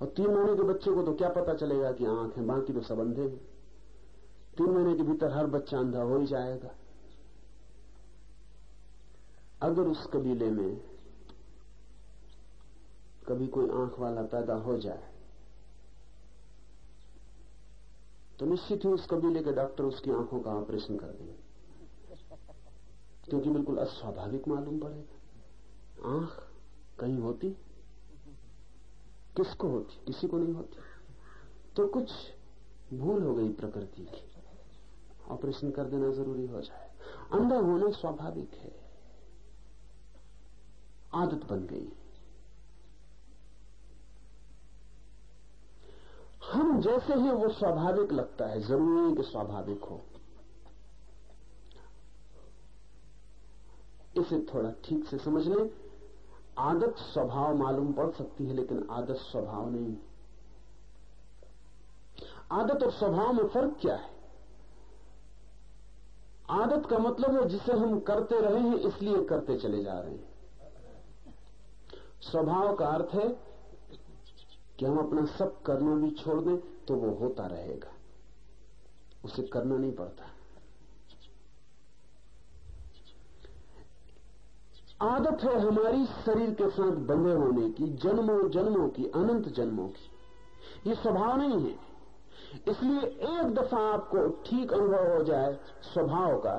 और तीन महीने के बच्चे को तो क्या पता चलेगा कि आँखें बाकी तो सब अंधे हैं। तीन महीने के भीतर हर बच्चा अंधा हो ही जाएगा। अगर उस कबीले में कभी कोई आँख वाला पैदा हो जाए। तो निश्चित ही उस कबीले के डॉक्टर उसकी आँखों का ऑपरेशन कर देंगे। क्योंकि बिल्कुल अस्वाभाविक मालूम पड़ेगा। आँख कहीं होती? किसको होती? किसी को नहीं होती। तो कुछ भूल हो गई प्रकृति की। ऑपरेशन कर देना ज़रूरी हो जाए। अंधा होना स्वाभाविक है। आदत बन गई। हम जैसे हैं, वो स्वाभाविक लगता है। ज़रूरी है कि स्वाभाविक हो। इसे थोड़ा ठीक से समझ लें। आदत स्वभाव मालूम पड़ सकती है, लेकिन आदत स्वभाव नहीं। आदत और स्वभाव में फ़र्क क्या है? आदत का मतलब है जिसे हम करते रहे हैं, इसलिए करते चले जा रहे हैं। स्वभाव का अर्थ है कि हम अपना सब करना भी छोड़ दें तो वो होता रहेगा। उसे करना नहीं पड़ता। आदत है हमारी शरीर के साथ बंधे होने की, जन्मों जन्मों की, अनंत जन्मों की। ये स्वभाव नहीं है। इसलिए एक दफ़ा आपको ठीक अनुभव हो जाए स्वभाव का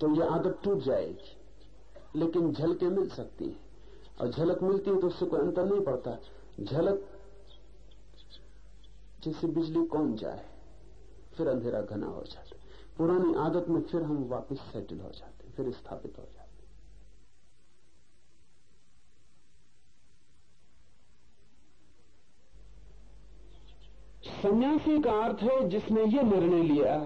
तो ये आदत टूट जाएगी। लेकिन झलके मिल सकती है। और झलक मिलती है तो उससे कोई अंतर नहीं पड़ता। झलक जैसे बिजली कौन जाए, फिर अंधेरा घना हो जाता पुरानी आदत में फिर हम वापस सेटल हो जाते फिर स्थापित हो जाते सन्यासी का अर्थ है, जिसने ये निर्णय लिया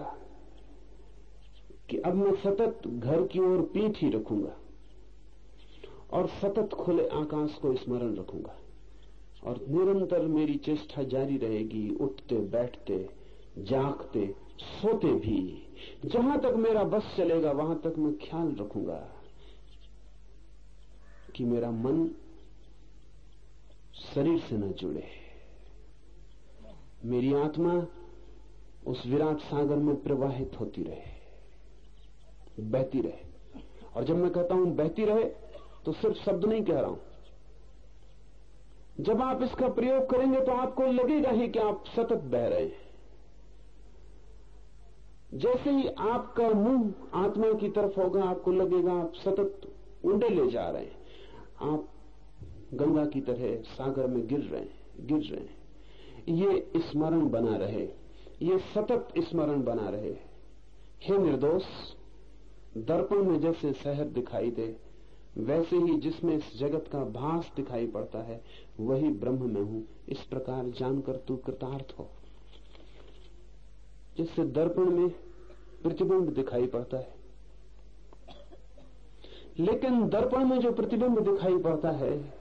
कि अब मैं सतत घर की ओर पीठ ही रखूँगा और सतत खुले आकाश को स्मरण रखूँगा। और निरंतर मेरी चेष्टा जारी रहेगी, उठते, बैठते, जागते, सोते भी। जहाँ तक मेरा बस चलेगा, वहाँ तक मैं ख्याल रखूँगा कि मेरा मन शरीर से न जुड़े। मेरी आत्मा उस विराट सागर में प्रवाहित होती रहे, बहती रहे। और जब मैं कहता हूँ बहती रहे तो सिर्फ़ शब्द नहीं कह रहा हूँ जब आप इसका प्रयोग करेंगे तो आपको लगेगा ही कि आप सतत बह रहे हैं। जैसे ही आपका मुँह आत्मा की तरफ़ होगा, आपको लगेगा आप सतत उंडे ले जा रहे हैं। आप गंगा की तरह सागर में गिर रहे हैं, गिर रहे हैं। ये स्मरण बना रहे, ये सतत स्मरण बना रहे। हे निर्दोष, दर्पण में जैसे शहर दिखाई दे, वैसे ही जिसमें इस जगत का भास दिखाई पड़ता है वही ब्रह्म में हूँ। इस प्रकार जानकर तू कृतार्थ हो। जिससे दर्पण में प्रतिबिंब दिखाई पड़ता है। लेकिन दर्पण में जो प्रतिबिंब दिखाई पड़ता है,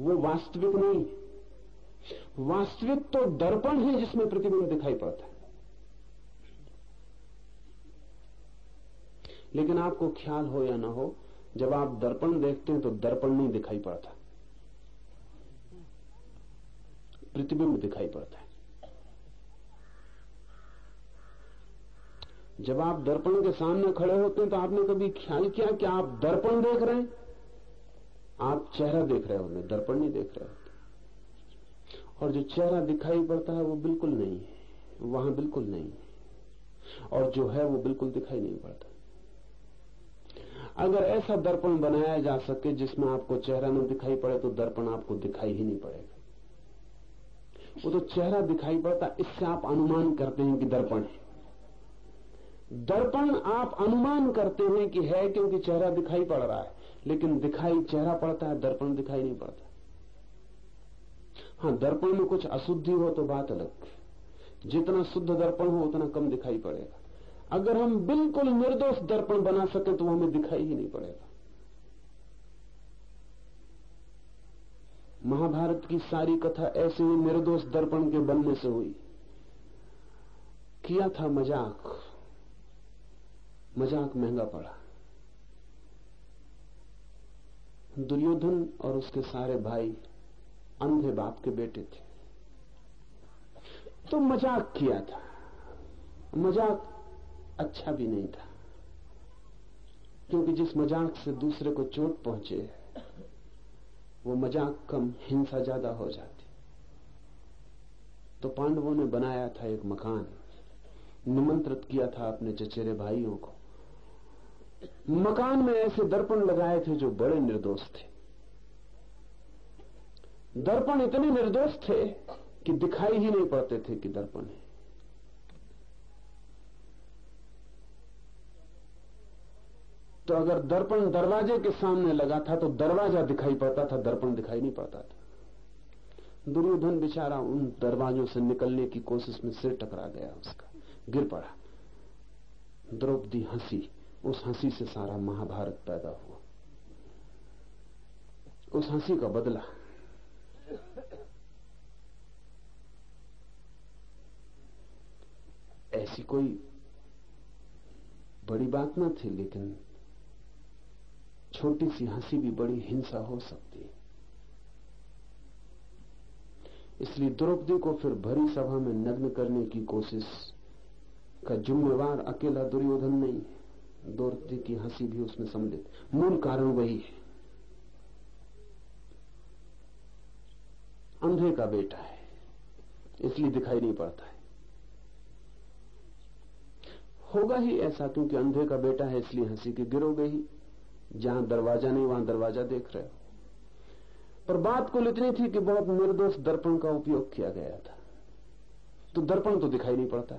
वो वास्तविक नहीं। वास्तविक तो दर्पण है जिसमें प्रतिबिंब दिखाई पड़ता है। लेकिन आपको ख्याल हो या ना हो जब आप दर्पण देखते हैं तो दर्पण नहीं दिखाई पड़ता प्रतिबिंब दिखाई पड़ता है। जब आप दर्पण के सामने खड़े होते हैं तो आपने कभी ख्याल किया कि आप दर्पण देख रहे हैं? आप चेहरा देख रहे होते दर्पण नहीं देख रहे होते और जो चेहरा दिखाई पड़ता है वो बिल्कुल नहीं है, वहाँ बिल्कुल नहीं है। और जो है वो बिल्कुल दिखाई नहीं पड़ता। अगर ऐसा दर्पण बनाया जा सके जिसमें आपको चेहरा न दिखाई पड़े तो दर्पण आपको दिखाई ही नहीं पड़ेगा। वो तो चेहरा दिखाई पड़ता, इससे आप अनुमान करते हैं कि दर्पण है। दर्पण आप अनुमान करते हैं कि है क्योंकि चेहरा दिखाई पड़ रहा है, लेकिन दिखाई चेहरा पड़ता है, दर्पण दिखाई नहीं पड़ता। हाँ दर्पण में कुछ अशुद्धि हो तो बात अलग जितना शुद्ध दर्पण हो, उतना कम दिखाई पड़ेगा। अगर हम बिल्कुल निर्दोष दर्पण बना सके तो हमें दिखाई ही नहीं पड़ेगा। महाभारत की सारी कथा ऐसे ही निर्दोष दर्पण के बनने से हुई। किया था मज़ाक। मज़ाक महँगा पड़ा। दुर्योधन और उसके सारे भाई अंधे बाप के बेटे थे। तो मज़ाक किया था। मज़ाक अच्छा भी नहीं था। क्योंकि जिस मज़ाक से दूसरे को चोट पहुँचे, वो मज़ाक कम, हिंसा ज़्यादा हो जाती। तो पांडवों ने बनाया था एक मकान। निमंत्रित किया था अपने चचेरे भाइयों को। मकान में ऐसे दर्पण लगाए थे जो बड़े निर्दोष थे। दर्पण इतने निर्दोष थे कि दिखाई ही नहीं पड़ते थे कि दर्पण है। तो अगर दर्पण दरवाजे के सामने लगा था तो दरवाज़ा दिखाई पड़ता था, दर्पण दिखाई नहीं पड़ता था। दुर्योधन बेचारा उन दरवाजों से निकलने की कोशिश में सिर टकरा गया, उसका गिर पड़ा। द्रौपदी हँसी, उस हँसी से सारा महाभारत पैदा हुआ। उस हँसी का बदला। ऐसी कोई बड़ी बात न थी, लेकिन छोटी सी हँसी भी बड़ी हिंसा हो सकती है। इसलिए द्रौपदी को फिर भरी सभा में नग्न करने की कोशिश का जुम्मेवार अकेला दुर्योधन नहीं है। द्रौपदी की हँसी भी उसमें सम्मिलित। मूल कारण वही है। अंधे का बेटा है, इसलिए दिखाई नहीं पड़ता है। होगा ही ऐसा, क्योंकि अंधे का बेटा है, इसलिए हँसी के गिरोगे ही जहाँ दरवाज़ा नहीं, वहाँ दरवाज़ा देख रहे हो। पर बात कुल इतनी थी कि बहुत निर्दोष दर्पण का उपयोग किया गया था। तो दर्पण तो दिखाई नहीं पड़ता।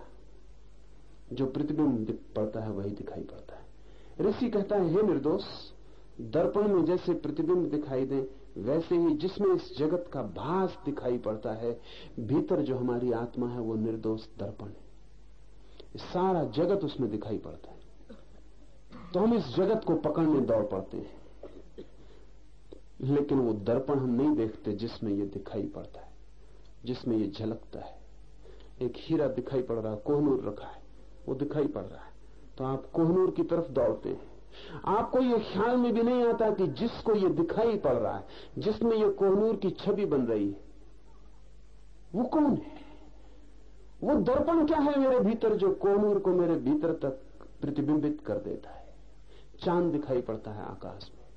जो प्रतिबिंब पड़ता है, वही दिखाई पड़ता है। ऋषि कहता है, हे निर्दोष, दर्पण में जैसे प्रतिबिंब दिखाई दे, वैसे ही जिसमें इस जगत का भास दिखाई पड़ता है, भीतर जो हमारी आत्मा है, वो निर्दोष दर्पण है। सारा जगत उसमें दिखाई पड़ता है। तो हम इस जगत को पकड़ने दौड़ पड़ते हैं। लेकिन वो दर्पण हम नहीं देखते जिसमें ये दिखाई पड़ता है, जिसमें ये झलकता है। एक हीरा दिखाई पड़ रहा है कोहनूर रखा है, वो दिखाई पड़ रहा है। तो आप कोहनूर की तरफ़ दौड़ते हैं। आपको ये ख्याल में भी नहीं आता कि जिसको ये दिखाई पड़ रहा है, जिसमें ये कोहनूर की छवि बन रही है, वो कौन है? वो दर्पण क्या है मेरे भीतर जो कोहनूर को मेरे भीतर तक प्रतिबिंबित कर देता है? चाँद दिखाई पड़ता है आकाश में।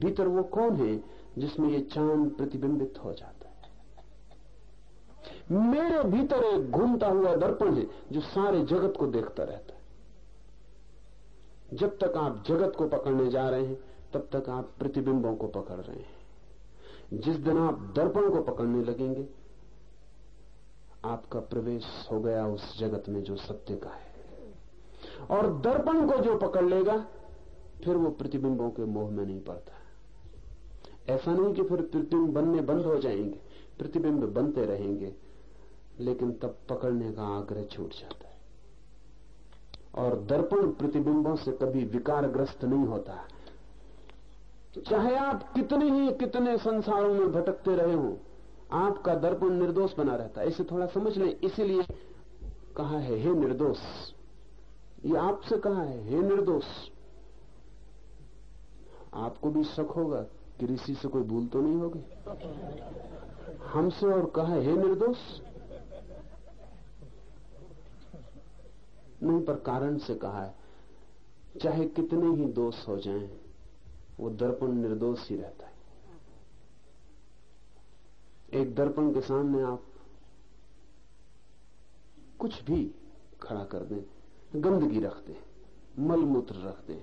भीतर वो कौन है जिसमें ये चाँद प्रतिबिंबित हो जाता है? मेरे भीतर एक घूमता हुआ दर्पण है जो सारे जगत को देखता रहता है। जब तक आप जगत को पकड़ने जा रहे हैं, तब तक आप प्रतिबिंबों को पकड़ रहे हैं। जिस दिन आप दर्पण को पकड़ने लगेंगे, आपका प्रवेश हो गया उस जगत में जो सत्य का है। और दर्पण को जो पकड़ लेगा फिर वो प्रतिबिंबों के मोह में नहीं पड़ता। ऐसा नहीं कि फिर प्रतिबिंब बनने बंद हो जाएँगे, प्रतिबिंब बनते रहेंगे, लेकिन तब पकड़ने का आग्रह छूट जाता है। और दर्पण प्रतिबिंबों से कभी विकारग्रस्त नहीं होता। चाहे आप कितने ही कितने संसारों में भटकते रहे हो, आपका दर्पण निर्दोष बना रहता है। इसे थोड़ा समझ लें, इसीलिए कहा है, हे निर्दोष। ये आपसे कहा है, हे निर्दोष। आपको भी शक होगा कि ऋषि से कोई भूल तो नहीं होगी। हमसे और कहा, हे निर्दोष नहीं, पर कारण से कहा है, चाहे कितने ही दोष हो जाएँ, वो दर्पण निर्दोष ही रहता है। एक दर्पण के सामने आप कुछ भी खड़ा कर दें, गंदगी रख दें, मलमूत्र रख दें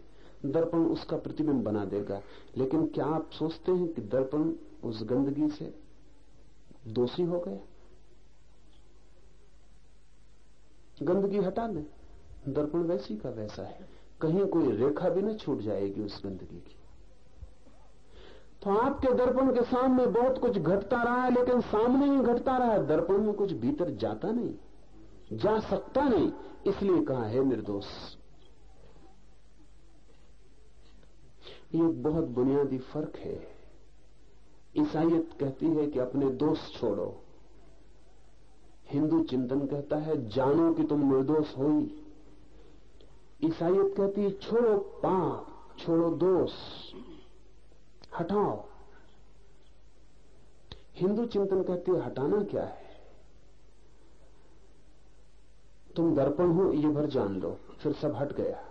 दर्पण उसका प्रतिबिंब बना देगा। लेकिन क्या आप सोचते हैं कि दर्पण उस गंदगी से दोषी हो गया? गंदगी हटा दें। दर्पण वैसी का वैसा है। कहीं कोई रेखा भी न छूट जाएगी उस गंदगी की। तो आपके दर्पण के सामने बहुत कुछ घटता रहा है, लेकिन सामने ही घटता रहा है। दर्पण में कुछ भीतर जाता नहीं, जा सकता नहीं, इसलिए कहा है निर्दोष। ये बहुत बुनियादी फ़र्क है। ईसाइत कहती है कि अपने दोष छोड़ो। हिंदू चिंतन कहता है, जानो कि तुम निर्दोष हो ही ईसाइत कहती है, छोड़ो पाप, छोड़ो दोष, हटाओ। हिंदू चिंतन कहती है, हटाना क्या है? तुम दर्पण हो, ये भर जान लो, फिर सब हट गया।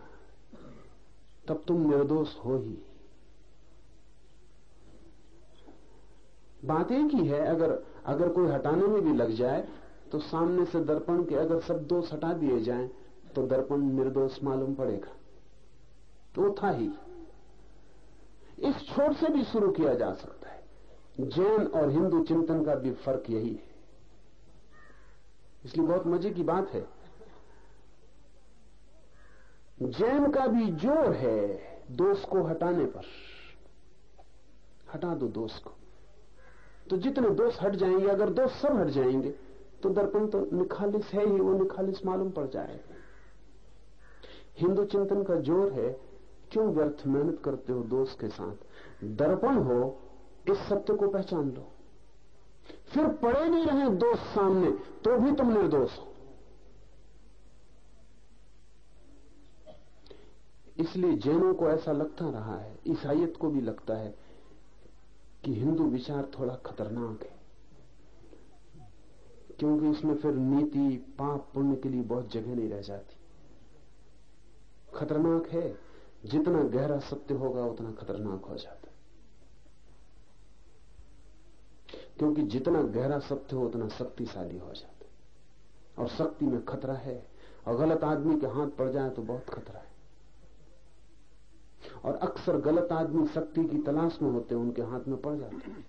तब तुम निर्दोष हो ही। बात एक ही है, अगर अगर कोई हटाने में भी लग जाए तो सामने से दर्पण के अगर सब दोष हटा दिए जाएँ तो दर्पण निर्दोष मालूम पड़ेगा। तो वो था ही। इस छोर से भी शुरू किया जा सकता है। जैन और हिंदू चिंतन का भी फ़र्क यही है। इसलिए बहुत मज़े की बात है। जैन का भी ज़ोर है दोष को हटाने पर। हटा दो दोष को। तो जितने दोष हट जाएँगे, अगर दोष सब हट जाएँगे तो दर्पण तो निखालिस है ही, वो निखालिस मालूम पड़ जाएगा। हिंदू चिंतन का ज़ोर है, क्यों व्यर्थ मेहनत करते हो दोष के साथ? दर्पण हो, इस सत्य को पहचान लो। फिर पड़े नहीं रहे दोष सामने तो भी तुम निर्दोष हो। इसलिए जैनों को ऐसा लगता रहा है ईसाइत को भी लगता है कि हिंदू विचार थोड़ा खतरनाक है। क्योंकि उसमें फिर नीति, पाप, पुण्य के लिए बहुत जगह नहीं रह जाती। खतरनाक है। जितना गहरा सत्य होगा, उतना खतरनाक हो जाता है। क्योंकि जितना गहरा सत्य हो, उतना शक्तिशाली हो जाता है। और शक्ति में खतरा है। और गलत आदमी के हाथ पड़ जाए तो बहुत खतरा है। और अक्सर गलत आदमी शक्ति की तलाश में होते उनके हाथ में पड़ जाते हैं।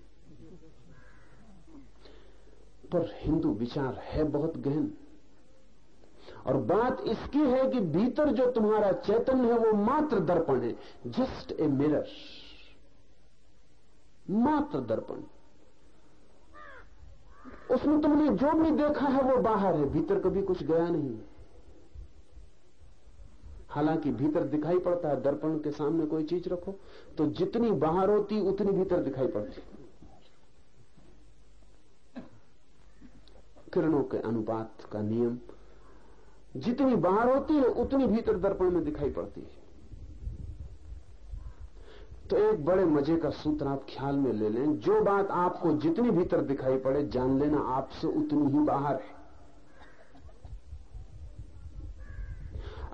पर हिंदू विचार है बहुत गहन। और बात इसकी है कि भीतर जो तुम्हारा चैतन्य है, वो मात्र दर्पण है, जस्ट ए मिरर। मात्र दर्पण। उसमें तुमने जो भी देखा है, वो बाहर है, भीतर कभी कुछ गया नहीं। हालाँकि भीतर दिखाई पड़ता है, दर्पण के सामने कोई चीज़ रखो तो जितनी बाहर होती, उतनी भीतर दिखाई पड़ती। किरणों के अनुपात का नियम, जितनी बाहर होती है, उतनी भीतर दर्पण में दिखाई पड़ती है। तो एक बड़े मज़े का सूत्र आप ख्याल में ले लें, जो बात आपको जितनी भीतर दिखाई पड़े, जान लेना आपसे उतनी ही बाहर है।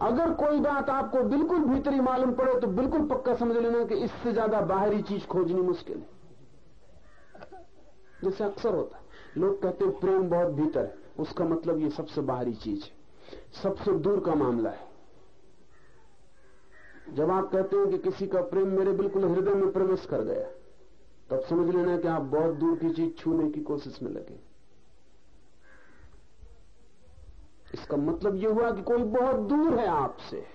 अगर कोई बात आपको बिल्कुल भीतरी मालूम पड़े तो बिल्कुल पक्का समझ लेना कि इससे ज़्यादा बाहरी चीज़ खोजनी मुश्किल है। जैसे अक्सर होता है, लोग कहते हैं प्रेम बहुत भीतर है, उसका मतलब ये सबसे बाहरी चीज़ है। सबसे दूर का मामला है। जब आप कहते हैं कि किसी का प्रेम मेरे बिल्कुल हृदय में प्रवेश कर गया, तब समझ लेना कि आप बहुत दूर की चीज़ छूने की कोशिश में लगे। इसका मतलब यह हुआ कि कोई बहुत दूर है आपसे।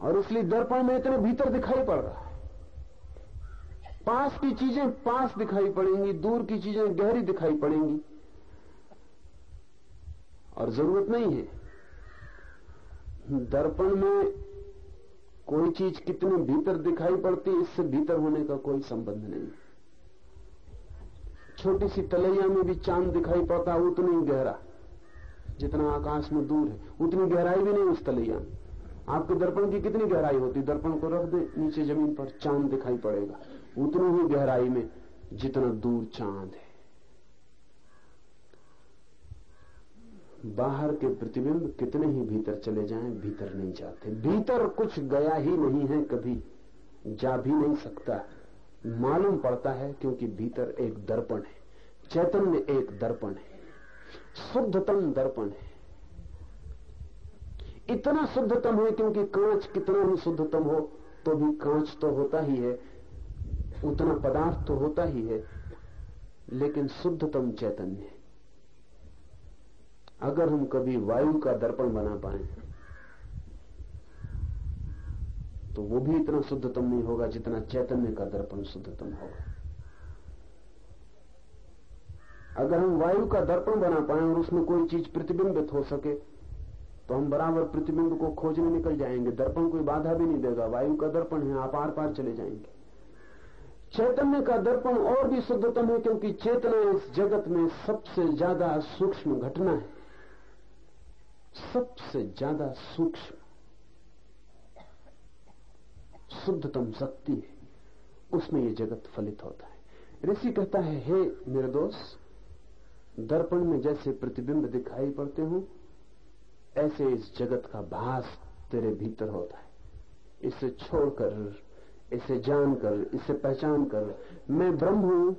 और इसलिए दर्पण में इतने भीतर दिखाई पड़ रहा है। पास की चीज़ें पास दिखाई पड़ेंगी, दूर की चीज़ें गहरी दिखाई पड़ेंगी। और ज़रूरत नहीं है। दर्पण में कोई चीज़ कितनी भीतर दिखाई पड़ती इससे भीतर होने का कोई संबंध नहीं। छोटी सी तलैया में भी चाँद दिखाई पड़ता उतनी गहरा। जितना आकाश में दूर है, उतनी गहराई भी नहीं उस तलैया में। आपके दर्पण की कितनी गहराई होती? दर्पण को रख दे, नीचे ज़मीन पर चाँद दिखाई पड़ेगा। उतनी ही गहराई में जितना दूर चाँद है। बाहर के प्रतिबिंब कितने ही भीतर चले जाएँ, भीतर नहीं जाते। भीतर कुछ गया ही नहीं है, कभी जा भी नहीं सकता। मालूम पड़ता है क्योंकि भीतर एक दर्पण है। चैतन्य एक दर्पण है। शुद्धतम दर्पण है। इतना शुद्धतम है क्योंकि कांच कितना भी शुद्धतम हो तो भी कांच तो होता ही है। उतना पदार्थ तो होता ही है। लेकिन शुद्धतम चैतन्य अगर हम कभी वायु का दर्पण बना पाए तो वो भी इतना शुद्धतम नहीं होगा जितना चैतन्य का दर्पण शुद्धतम होगा। अगर हम वायु का दर्पण बना पाए और उसमें कोई चीज़ प्रतिबिंबित हो सके तो हम बराबर प्रतिबिंब को खोजने निकल जाएँगे। दर्पण कोई बाधा भी नहीं देगा। वायु का दर्पण है, आप आर पार चले जाएँगे। चैतन्य का दर्पण और भी शुद्धतम है, क्योंकि चेतना इस जगत में सबसे ज़्यादा सूक्ष्म घटना है। सबसे ज़्यादा सूक्ष्म। शुद्धतम शक्ति है। उसमें यह जगत फलित होता है। ऋषि कहता है, हे निर्दोष दर्पण में जैसे प्रतिबिंब दिखाई पड़ते हो, ऐसे इस जगत का भास तेरे भीतर होता है। इसे छोड़कर, इसे जानकर, इसे पहचान कर मैं ब्रह्म हूँ।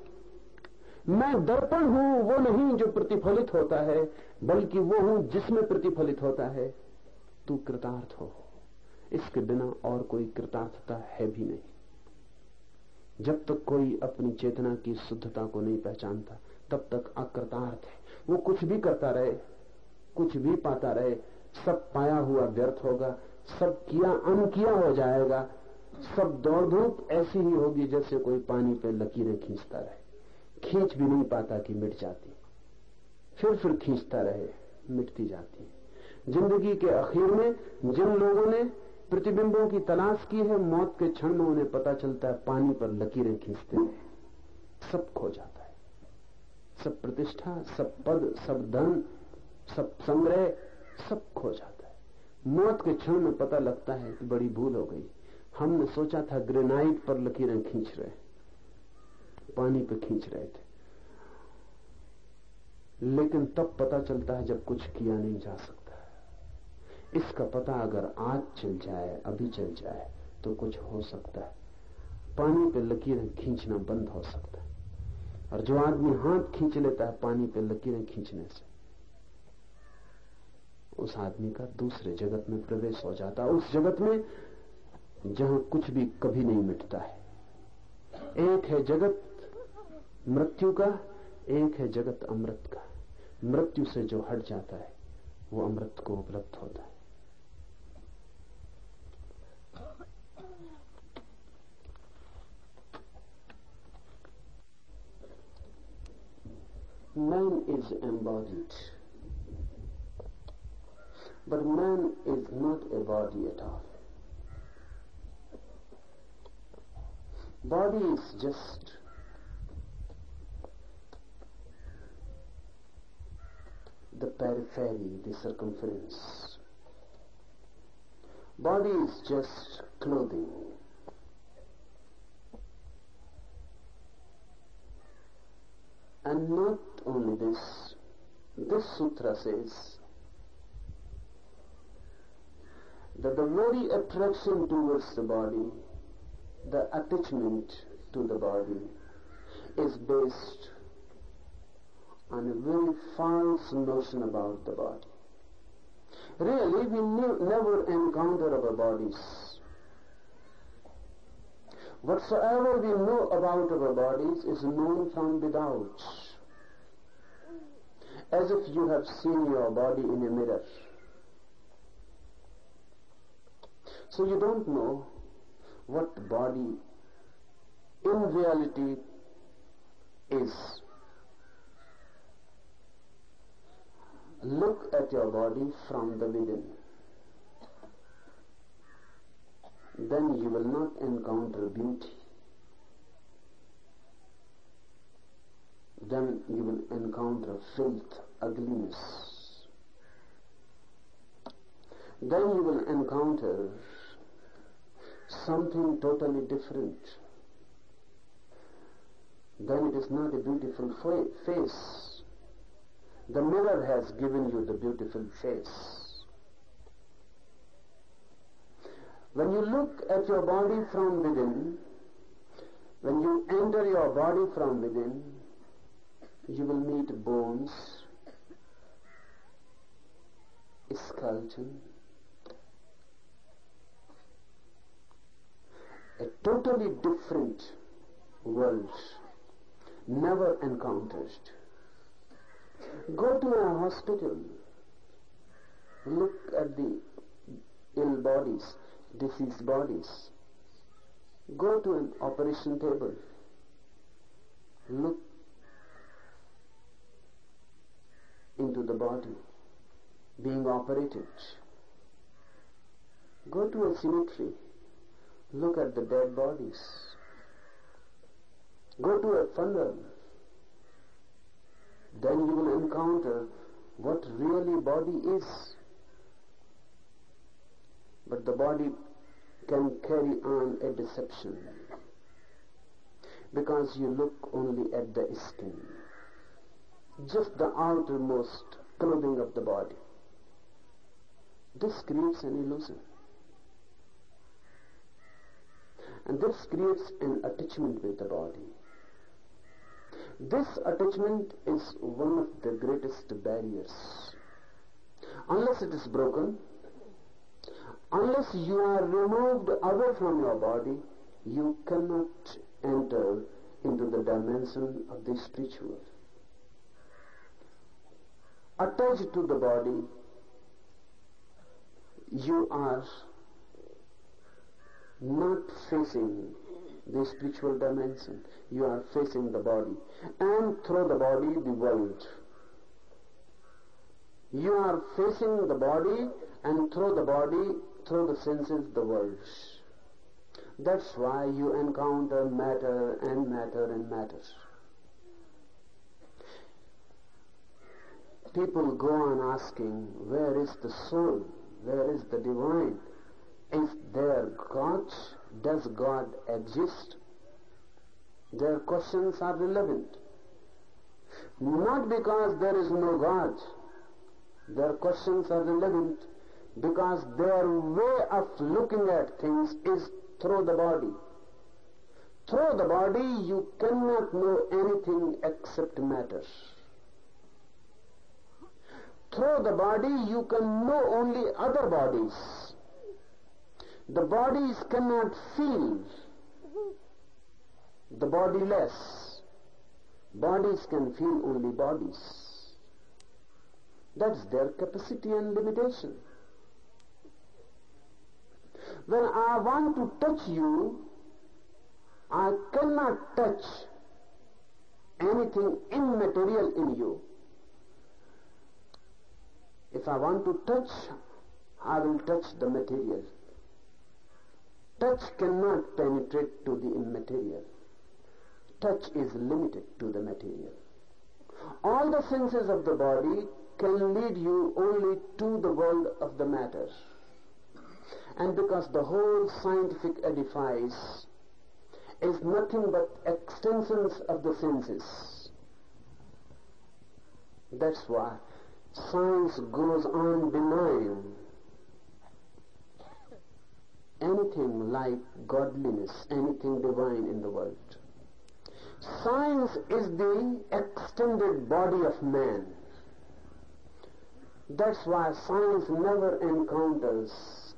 मैं दर्पण हूँ, वो नहीं जो प्रतिफलित होता है, बल्कि वो हूँ जिसमें प्रतिफलित होता है। तू कृतार्थ हो। इसके बिना और कोई कृतार्थता है भी नहीं। जब तक कोई अपनी चेतना की शुद्धता को नहीं पहचानता, तब तक अकृतार्थ है। वो कुछ भी करता रहे, कुछ भी पाता रहे, सब पाया हुआ व्यर्थ होगा, सब किया अनकिया हो जाएगा, सब दौड़ धूप ऐसी ही होगी जैसे कोई पानी पे लकीरें खींचता रहे। खींच भी नहीं पाता कि मिट जाती। फिर फिर खींचता रहे, मिटती जाती ज़िंदगी के आखिर में जिन लोगों ने प्रतिबिंबों की तलाश की है, मौत के क्षण में उन्हें पता चलता है, पानी पर लकीरें खींचते हैं। सब खो जाता है। सब प्रतिष्ठा, सब पद, सब धन, सब संग्रह, सब खो जाता है। मौत के क्षण में पता लगता है कि बड़ी भूल हो गई। हमने सोचा था ग्रेनाइट पर लकीरें खींच रहे पानी पर खींच रहे थे। लेकिन तब पता चलता है जब कुछ किया नहीं जा सकता। इसका पता अगर आज चल जाए, अभी चल जाए तो कुछ हो सकता है। पानी पे लकीरें खींचना बंद हो सकता है। और जो आदमी हाथ खींच लेता है पानी पे लकीरें खींचने से, उस आदमी का दूसरे जगत में प्रवेश हो जाता है। उस जगत में जहाँ कुछ भी कभी नहीं मिटता है। एक है जगत मृत्यु का, एक है जगत अमृत का। मृत्यु से जो हट जाता है, वो अमृत को उपलब्ध होता है। Man is embodied, but man is not a body at all. Body is just the periphery, the circumference. Body is just clothing. And not only this, this sutra says that the very attraction towards the body, the attachment to the body is based on a very false notion about the body. Really, we ne- never encounter our bodies. Whatsoever we know about our bodies is known from without. As if you have seen your body in a mirror. So you don't know what body in reality is. Look at your body from the within. Then you will not encounter beauty. Then you will encounter filth, ugliness. Then you will encounter something totally different. Then it is not a beautiful face. The mirror has given you the beautiful face. When you look at your body from within, when you enter your body from within, you will meet bones, skeleton, a totally different world, never encountered. Go to a hospital, look at the ill bodies, diseased bodies. Go to an operation table, look into the body being operated. Go to a cemetery, look at the dead bodies. Go to a funeral, then you will encounter what really body is. But the body can carry on a deception because you look only at the skin, just the outermost clothing of the body. This creates an illusion. And this creates an attachment with the body. This attachment is one of the greatest barriers. Unless it is broken, unless you are removed away from your body, you cannot enter into the dimension of the spiritual. Attached to the body, you are not facing the spiritual dimension. You are facing the body. And through the body, the world. You are facing the body and through the body, through the senses, the world. That's why you encounter matter and matter and matter. People go on asking, where is the soul? Where is the divine? Is there God? Does God exist? Their questions are relevant. Not because there is no God. Their questions are relevant because their way of looking at things is through the body. Through the body you cannot know anything except matter. Through the body you can know only other bodies. The bodies cannot feel the bodiless. Bodies can feel only bodies. That's their capacity and limitation. When I want to touch you, I cannot touch anything immaterial in you. If I want to touch, I will touch the material. Touch cannot penetrate to the immaterial. Touch is limited to the material. All the senses of the body can lead you only to the world of the matter. And because the whole scientific edifice is nothing but extensions of the senses, that's why science goes on denying anything like godliness, anything divine in the world. Science is the extended body of man. That's why science never encounters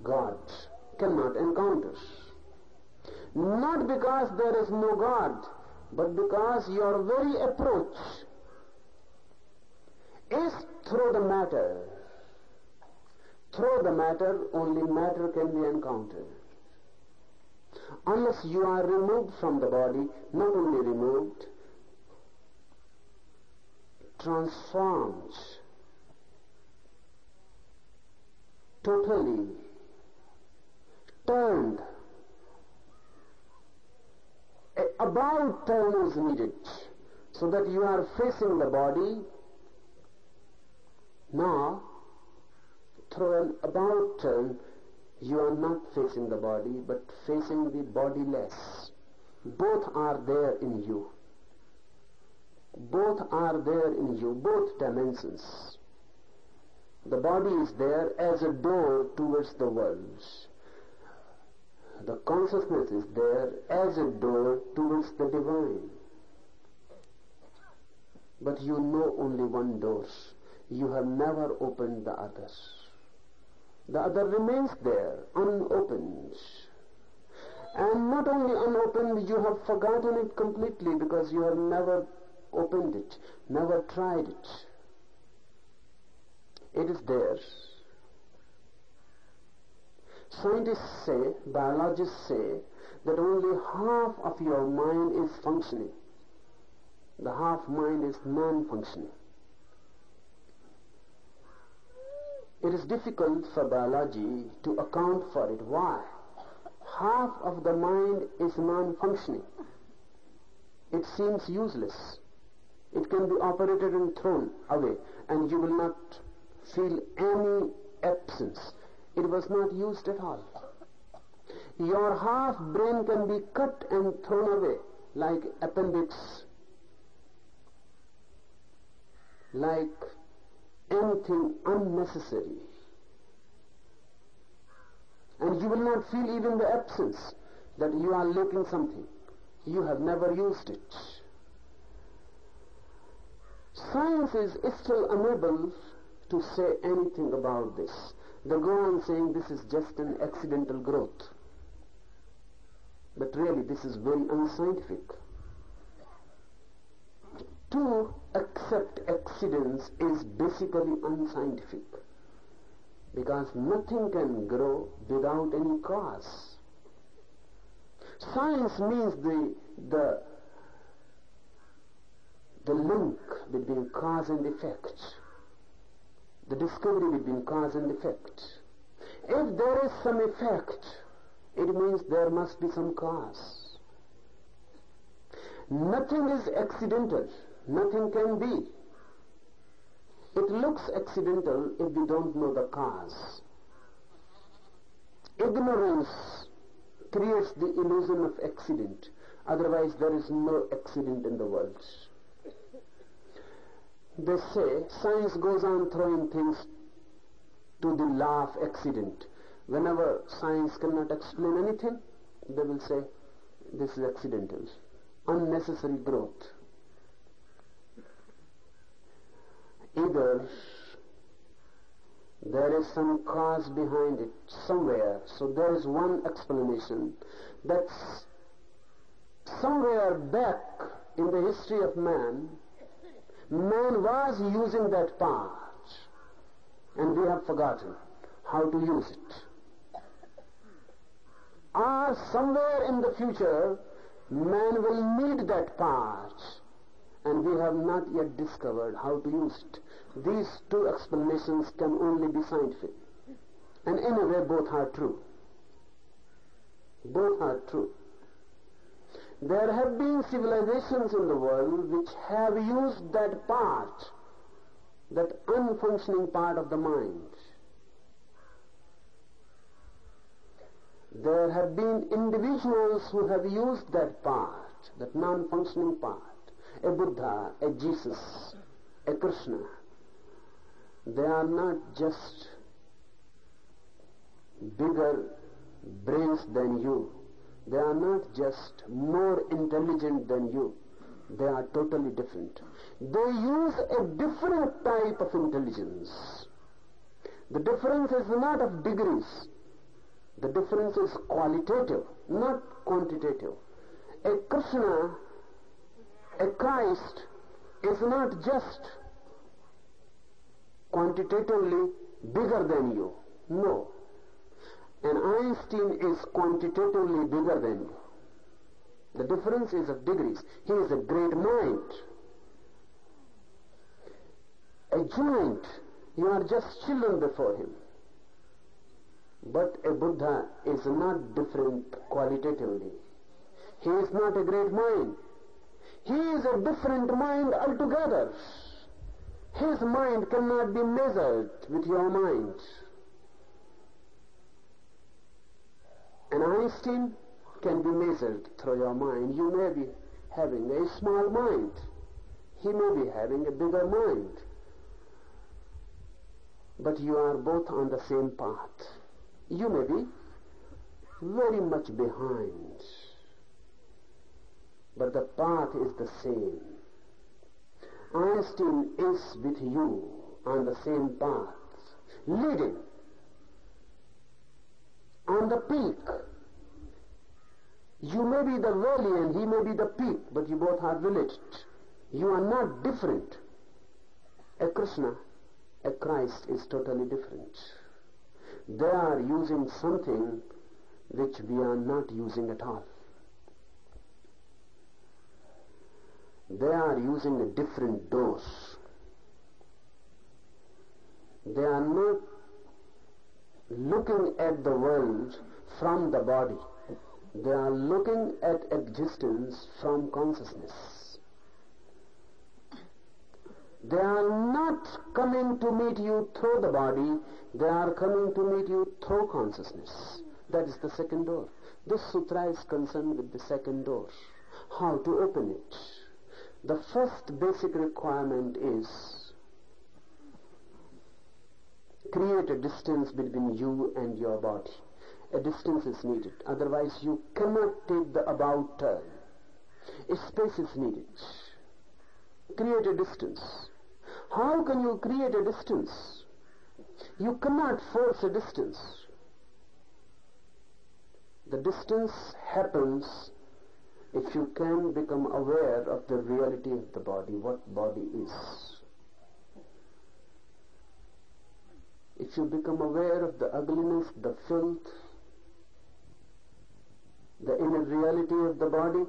God, cannot encounter. Not because there is no God, but because your very approach is through the matter. Through the matter, only matter can be encountered. Unless you are removed from the body, not only removed, transformed, totally turned. About turn is needed so that you are facing the body now through an about turn you are not facing the body but facing the bodiless. Both are there in you. Both are there in you both dimensions. The body is there as a door towards the world the consciousness is there as a door towards the divine. But you know only one door you have never opened the other the other remains there, unopened. And not only unopened, you have forgotten it completely because you have never opened it, never tried it. It is there. Scientists say, biologists say, that only half of your mind is functioning. The half mind is non-functioning. It is difficult for biology to account for it. Why? Half of the mind is non-functioning. It seems useless. It can be operated and thrown away and you will not feel any absence. It was not used at all. Your half brain can be cut and thrown away like appendix, like anything unnecessary. And you will not feel even the absence that you are lacking something. You have never used it. Science is still unable to say anything about this. They go on saying this is just an accidental growth. But really this is very unscientific to accept accidents is basically unscientific because nothing can grow without any cause. Science means the, the, the link between cause and effect, the discovery between cause and effect. If there is some effect, it means there must be some cause. Nothing is accidental. Nothing can be. It looks accidental if we don't know the cause. Ignorance creates the illusion of accident. Otherwise there is no accident in the world. They say science goes on throwing things to the law of accident. Whenever science cannot explain anything, they will say this is accidental. Unnecessary growth. Either there is some cause behind it somewhere. So there is one explanation that somewhere back in the history of man, man was using that part and we have forgotten how to use it. Or somewhere in the future, man will need that part and we have not yet discovered how to use it. These two explanations can only be scientific. And in a way both are true. Both are true. There have been civilizations in the world which have used that part, that unfunctioning part of the mind. There have been individuals who have used that part, that non-functioning part a Buddha, a Jesus, a Krishna. They are not just bigger brains than you. They are not just more intelligent than you. They are totally different. They use a different type of intelligence. The difference is not of degrees. The difference is qualitative, not quantitative. A Krishna, Christ, is not just quantitatively bigger than you. No. An Einstein is quantitatively bigger than you. The difference is of degrees. He is a great mind. A giant, you are just children before him. But a Buddha is not different qualitatively. He is not a great mind. He is a different mind altogether. His mind cannot be measured with your mind. An Einstein can be measured through your mind. You may be having a small mind. He may be having a bigger mind. But you are both on the same path. You may be very much behind. But the path is the same. Einstein is with you on the same path, leading on the peak you may be the valley and he may be the peak, but you both are villaged. You are not different. A Krishna, a Christ is totally different. They are using something which we are not using at all. They are using a different dose. They are not looking at the world from the body. They are looking at existence from consciousness. They are not coming to meet you through the body, they are coming to meet you through consciousness. That is the second door. This sutra is concerned with the second door. How to open it. The first basic requirement is create a distance between you and your body a distance is needed. Otherwise you cannot take the about turn. A space is needed. Create a distance. How can you create a distance? You cannot force a distance. The distance happens if you can become aware of the reality of the body, what body is. If you become aware of the ugliness, the filth, the inner reality of the body,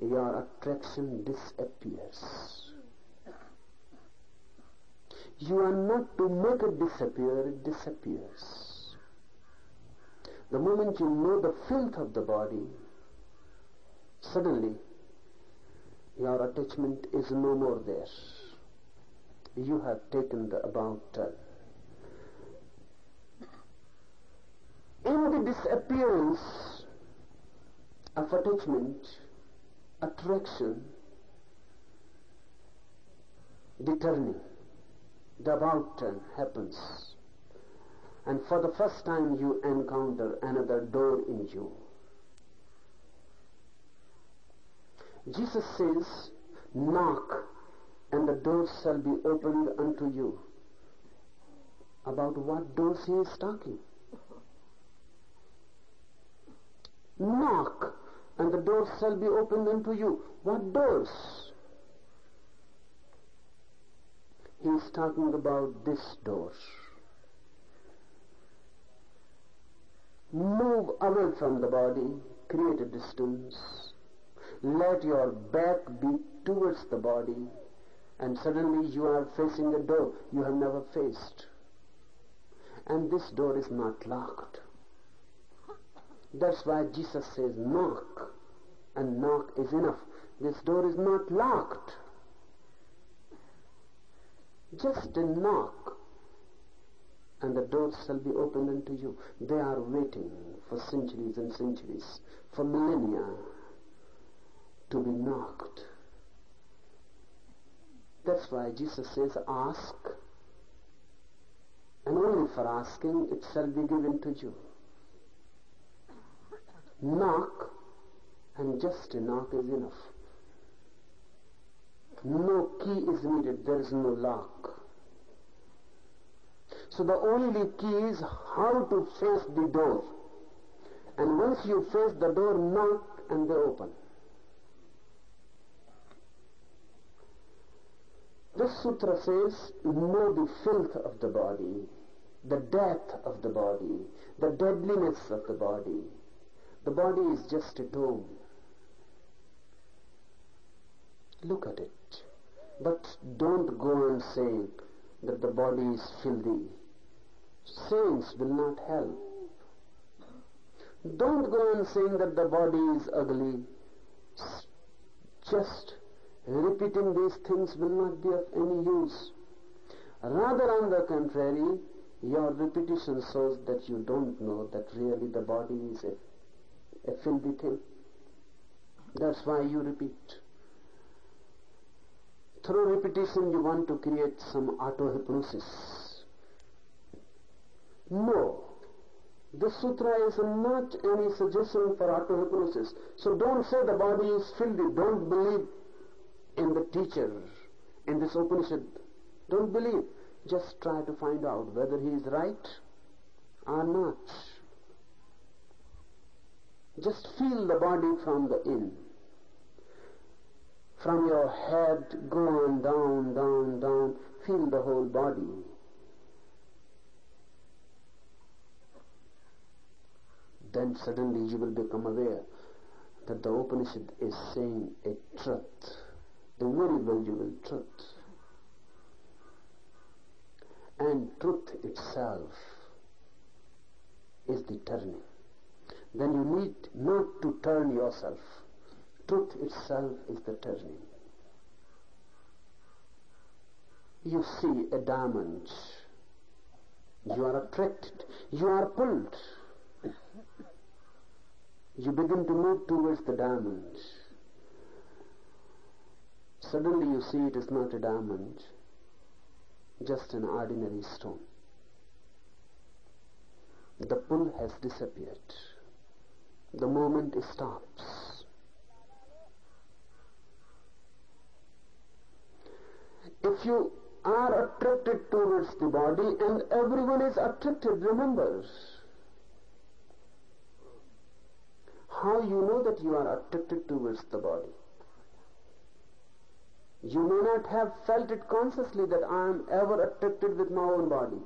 your attraction disappears. You are not to make it disappear, it disappears. The moment you know the filth of the body, suddenly your attachment is no more there. You have taken the about. In the disappearance of attachment, attraction, the turning, the about turn happens. And for the first time you encounter another door in you. Jesus says, knock and the doors shall be opened unto you. About what doors he is talking? Knock and the doors shall be opened unto you. What doors? He is talking about this door. Move away from the body, create a distance. Let your back be towards the body, and suddenly you are facing a door you have never faced. And this door is not locked. That's why Jesus says knock. And knock is enough. This door is not locked. Just a knock. And the doors shall be opened unto you. They are waiting for centuries and centuries, for millennia, to be knocked. That's why Jesus says, ask, and only for asking it shall be given to you knock and just a knock is enough. No key is needed, there is no lock. So the only key is how to face the door. And once you face the door, knock and they open. This sutra says, know the filth of the body, the death of the body, the deadliness of the body. The body is just a tomb. Look at it. But don't go on saying that the body is filthy. Sayings will not help. Don't go on saying that the body is ugly. Just repeating these things will not be of any use. Rather, on the contrary, your repetition shows that you don't know that really the body is a, a filthy thing. That's why you repeat. Through repetition, you want to create some auto-hypnosis. No. This sutra is not any suggestion for auto-hypnosis. So don't say the body is filthy. Don't believe in the teacher in this Upanishad. Don't believe. Just try to find out whether he is right or not. Just feel the body from the in. From your head, go on down, down, down. Feel the whole body. Then suddenly you will become aware that the Upanishad is saying a truth, a very valuable truth and truth itself is the turning. Then you need not to turn yourself. Truth itself is the turning. You see a diamond. You are attracted. You are pulled. You begin to move towards the diamond. Suddenly you see it is not a diamond just an ordinary stone. The pull has disappeared. The moment stops. If you are attracted towards the body and everyone is attracted, remember, how you know that you are attracted towards the body? You may not have felt it consciously that I am ever attracted with my own body.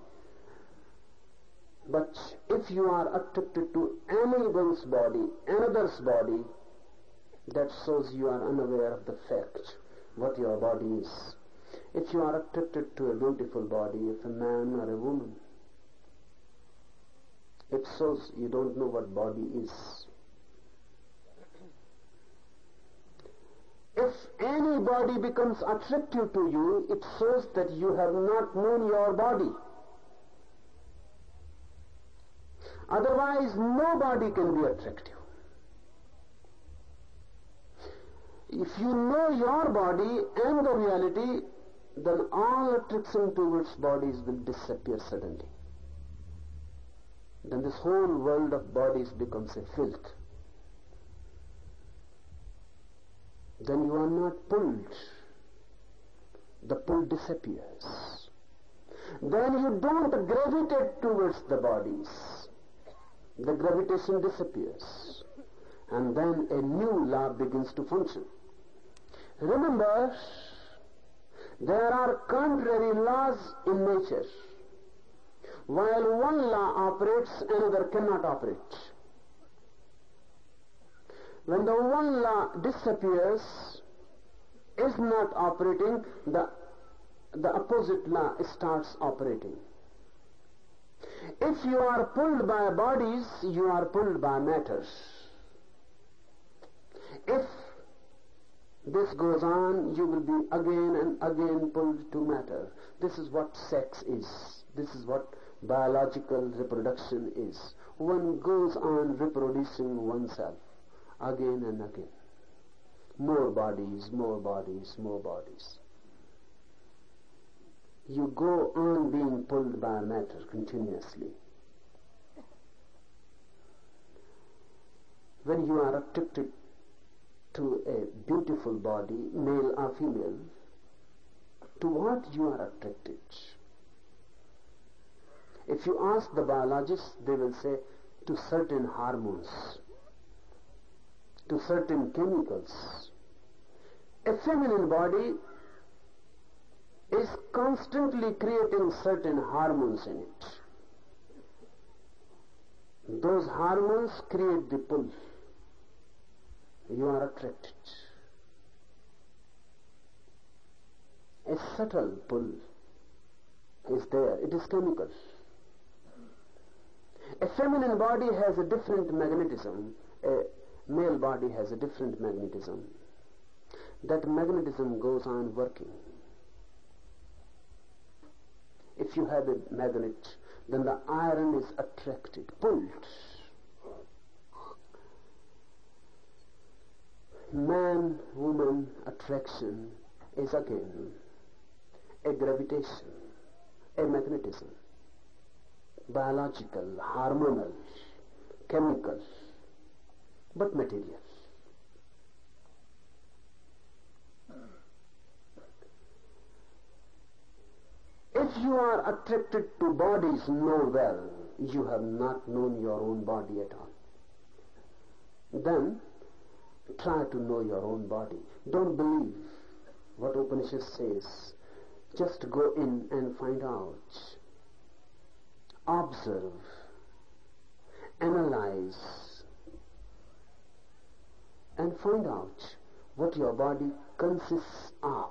But if you are attracted to anyone's body, another's body, that shows you are unaware of the fact what your body is. If you are attracted to a beautiful body if a man or a woman, it shows you don't know what body is. If anybody becomes attractive to you, it shows that you have not known your body. Otherwise, nobody can be attractive. If you know your body and the reality, then all attraction towards bodies will disappear suddenly. Then this whole world of bodies becomes a filth. Then you are not pulled. The pull disappears. Then you don't gravitate towards the bodies. The gravitation disappears. And then a new law begins to function. Remember, there are contrary laws in nature. While one law operates, another cannot operate. When the one law disappears, is not operating, the, the opposite law starts operating. If you are pulled by bodies, you are pulled by matters. If this goes on, you will be again and again pulled to matter. This is what sex is. This is what biological reproduction is. One goes on reproducing oneself again and again. More bodies, more bodies, more bodies. You go on being pulled by matter continuously. When you are attracted to a beautiful body, male or female, To what you are attracted. If you ask the biologists, they will say to certain hormones, to certain chemicals. A feminine body is constantly creating certain hormones in it. Those hormones create the pull. You are attracted. A subtle pull is there. It is chemical. A feminine body has a different magnetism. A male body has a different magnetism. That magnetism goes on working. If you have a magnet, then the iron is attracted, pulled. Man-woman attraction is again a gravitation, a magnetism, biological, hormonal, chemical, but material. If you are attracted to bodies, know well, you have not known your own body at all. Then, try to know your own body. Don't believe what Upanishad says. Just go in and find out. Observe. Analyze. And find out what your body consists of.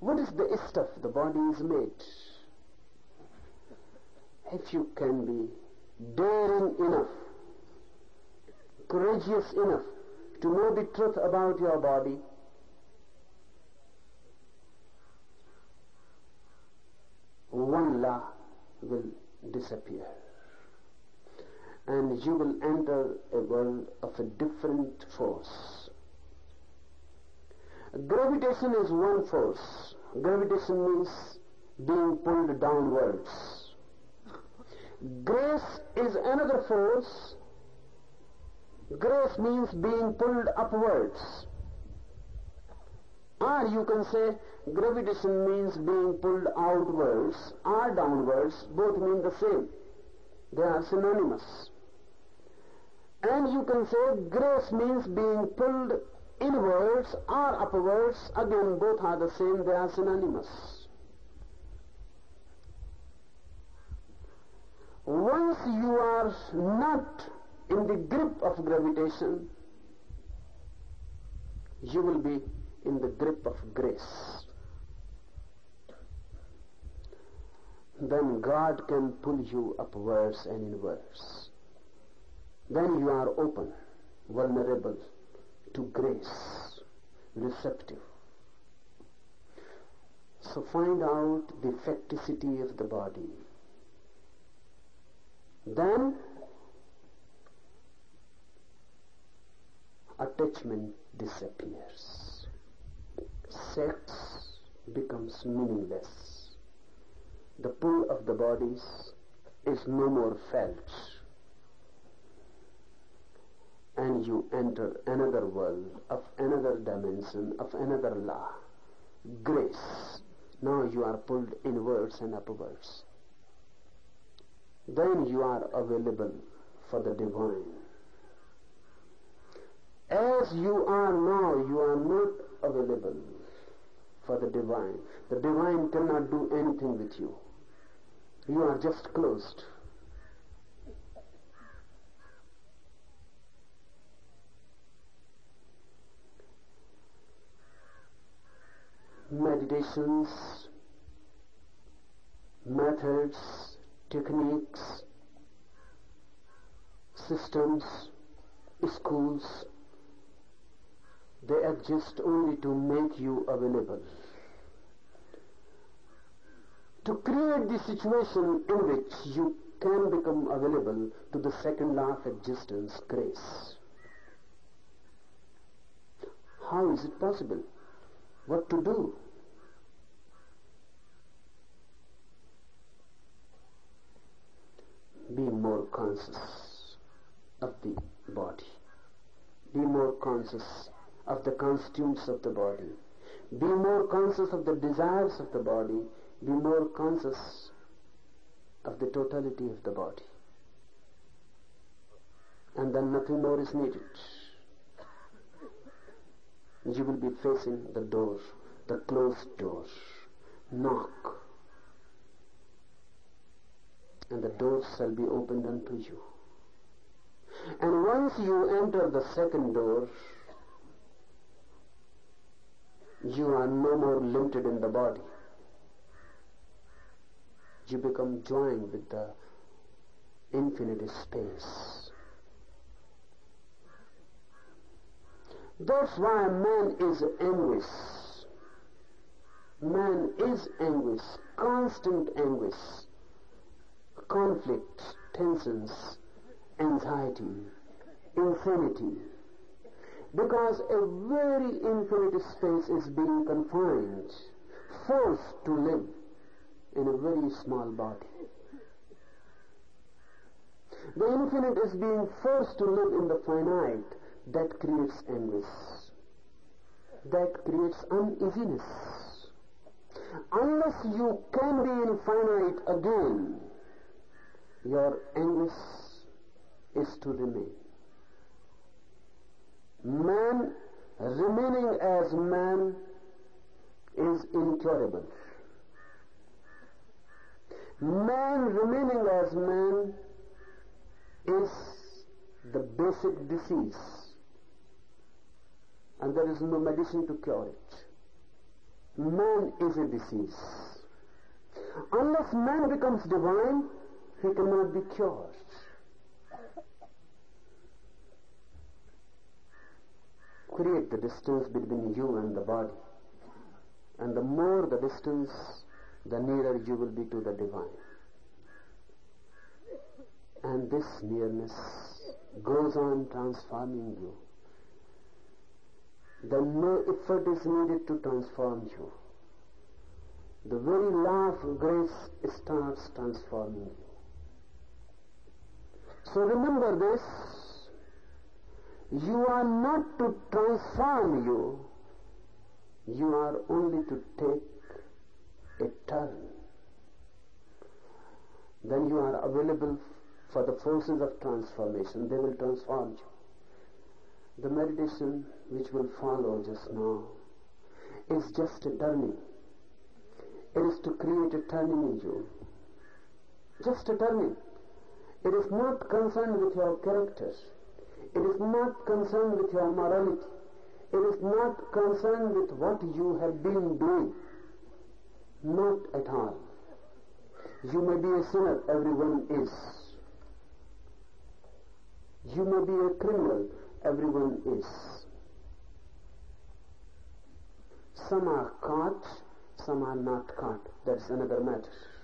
What is the stuff the body is made? If you can be daring enough, courageous enough to know the truth about your body, one law will disappear. And you will enter a world of a different force. Gravitation is one force. Gravitation means being pulled downwards. Grace is another force. Grace means being pulled upwards. Or you can say gravitation means being pulled outwards or downwards. Both mean the same. They are synonymous. And you can say grace means being pulled inwards or upwards. Again, both are the same. They are synonymous. Once you are not in the grip of gravitation, you will be in the grip of grace. Then God can pull you upwards and inwards. Then you are open, vulnerable to grace, receptive. So find out the facticity of the body. Then attachment disappears. Sex becomes meaningless. The pull of the bodies is no more felt. And you enter another world of another dimension, of another law. Grace. Now you are pulled inwards and upwards. Then you are available for the divine. As you are now, you are not available for the divine. The divine cannot do anything with you. You are just closed. Methods, techniques, systems, schools, they exist only to make you available. To create the situation in which you can become available to the second of existence, grace. How is it possible? What to do? Be more conscious of the body. Be more conscious of the constituents of the body. Be more conscious of the desires of the body. Be more conscious of the totality of the body. And then nothing more is needed. You will be facing the door, the closed door. Knock. And the doors shall be opened unto you. And once you enter the second door, you are no more limited in the body. You become joined with the infinite space. That's why man is anguish. Man is anguish, constant anguish, conflict, tensions, anxiety, insanity because a very infinite space is being confined, forced to live in a very small body. The infinite is being forced to live in the finite. That creates anguish. That creates uneasiness. Unless you can be infinite again, your anguish is to remain man remaining as man is incurable. Man remaining as man is the basic disease and there is no medicine to cure it. Man is a disease. Unless man becomes divine, he cannot be cured. create the distance between you and the body. And the more the distance, the nearer you will be to the divine. And this nearness goes on transforming you. Then no effort is needed to transform you. The very law of grace starts transforming you. So remember this you are not to transform you, you are only to take a turn. Then you are available for the forces of transformation. They will transform you. The meditation which will follow just now is just a turning. It is to create a turning in you. Just a turning. It is not concerned with your characters. It is not concerned with your morality. It is not concerned with what you have been doing. Not at all. You may be a sinner, everyone is. You may be a criminal, everyone is. Some are caught, some are not caught. That's another matter.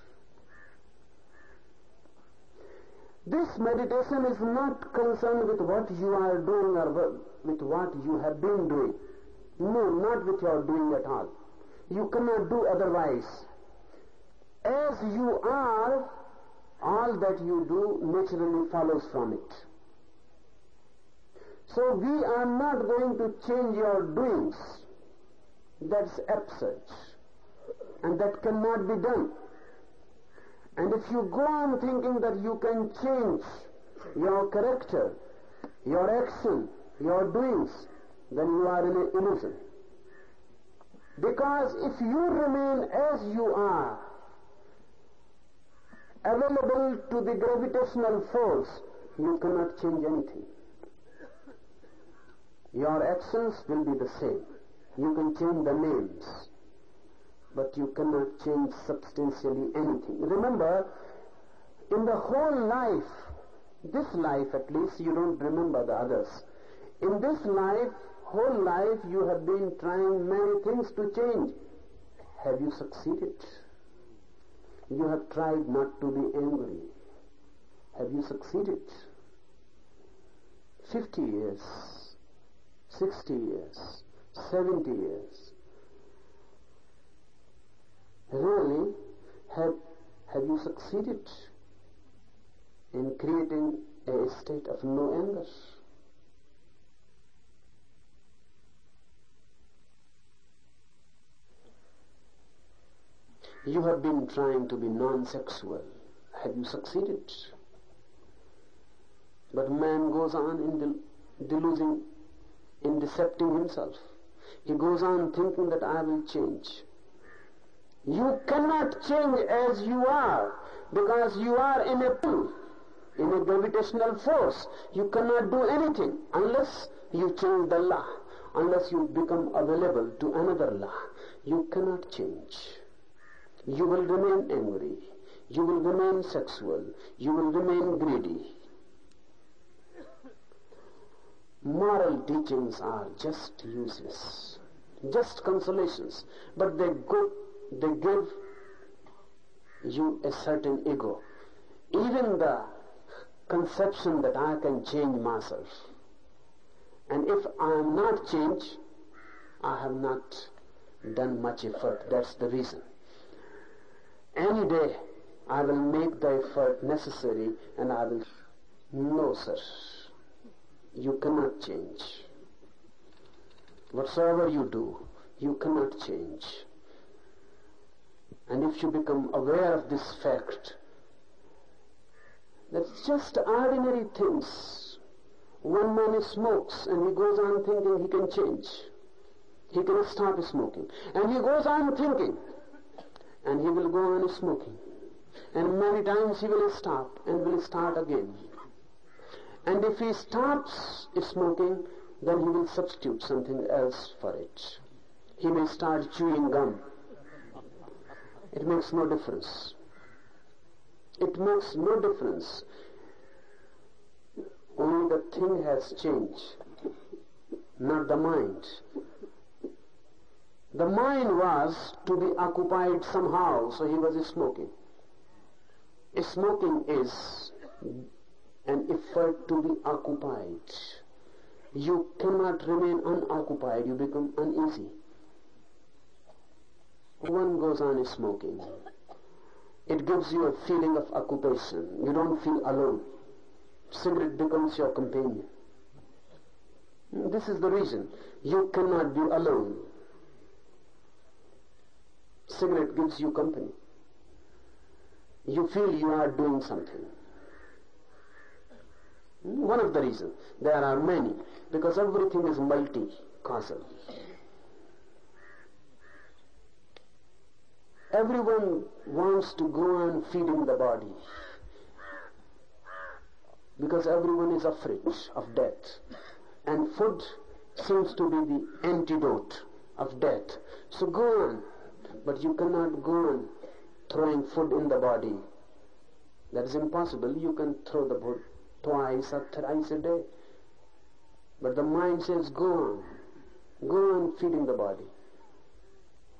This meditation is not concerned with what you are doing or with what you have been doing. No, not with your doing at all. You cannot do otherwise. As you are, all that you do naturally follows from it. So we are not going to change your doings. That's absurd. And that cannot be done. And if you go on thinking that you can change your character, your action, your doings, then you are in an illusion. Because if you remain as you are, available to the gravitational force, you cannot change anything. Your actions will be the same. You can change the names but you cannot change substantially anything. Remember, in the whole life, this life at least, you don't remember the others. In this life, whole life, you have been trying many things to change. Have you succeeded? You have tried not to be angry. Have you succeeded? 50 years, 60 years, 70 years, really have, have you succeeded in creating a state of no anger? You have been trying to be non-sexual. Have you succeeded? But man goes on in del- deluding, in decepting himself. He goes on thinking that I will change. You cannot change as you are because you are in a pull, in a gravitational force. You cannot do anything unless you change the law, unless you become available to another law. You cannot change. You will remain angry. You will remain sexual. You will remain greedy. Moral teachings are just useless, just consolations, but they go, they give you a certain ego. Even the conception that I can change myself, and if I am not changed, I have not done much effort. That's the reason. Any day I will make the effort necessary and I will. No, sir. You cannot change. Whatsoever you do, you cannot change. If you become aware of this fact, that's just ordinary things. One man smokes and he goes on thinking he can change. He can stop smoking. And he goes on thinking and he will go on smoking. And many times he will stop and will start again. And if he stops smoking, then he will substitute something else for it. He may start chewing gum. It makes no difference. It makes no difference. Only the thing has changed, not the mind. The mind was to be occupied somehow, so he was smoking. Smoking is an effort to be occupied. You cannot remain unoccupied, you become uneasy. One goes on smoking. It gives you a feeling of occupation. You don't feel alone. Cigarette becomes your companion. This is the reason. You cannot be alone. Cigarette gives you company. You feel you are doing something. One of the reasons. There are many. Because everything is multi-causal. Everyone wants to go on feeding the body. Because everyone is afraid of death. And food seems to be the antidote of death. So go on. But you cannot go on throwing food in the body. That is impossible. You can throw the food twice or thrice a day. But the mind says, go on. Go on feeding the body.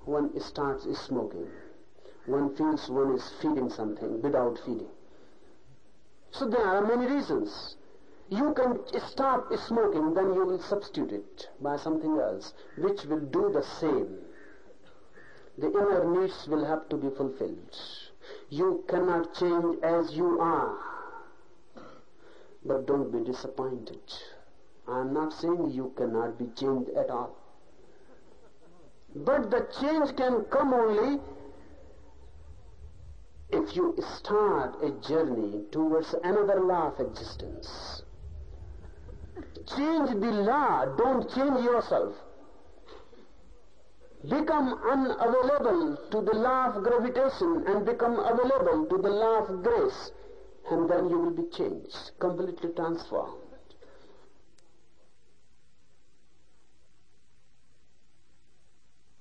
One starts smoking. One feels one is feeding something without feeding. So there are many reasons. You can stop smoking, then you will substitute it by something else, which will do the same. The inner needs will have to be fulfilled. You cannot change as you are. But don't be disappointed. I am not saying you cannot be changed at all. But the change can come only if you start a journey towards another law of existence. Change the law, don't change yourself. Become unavailable to the law of gravitation and become available to the law of grace and then you will be changed, completely transformed.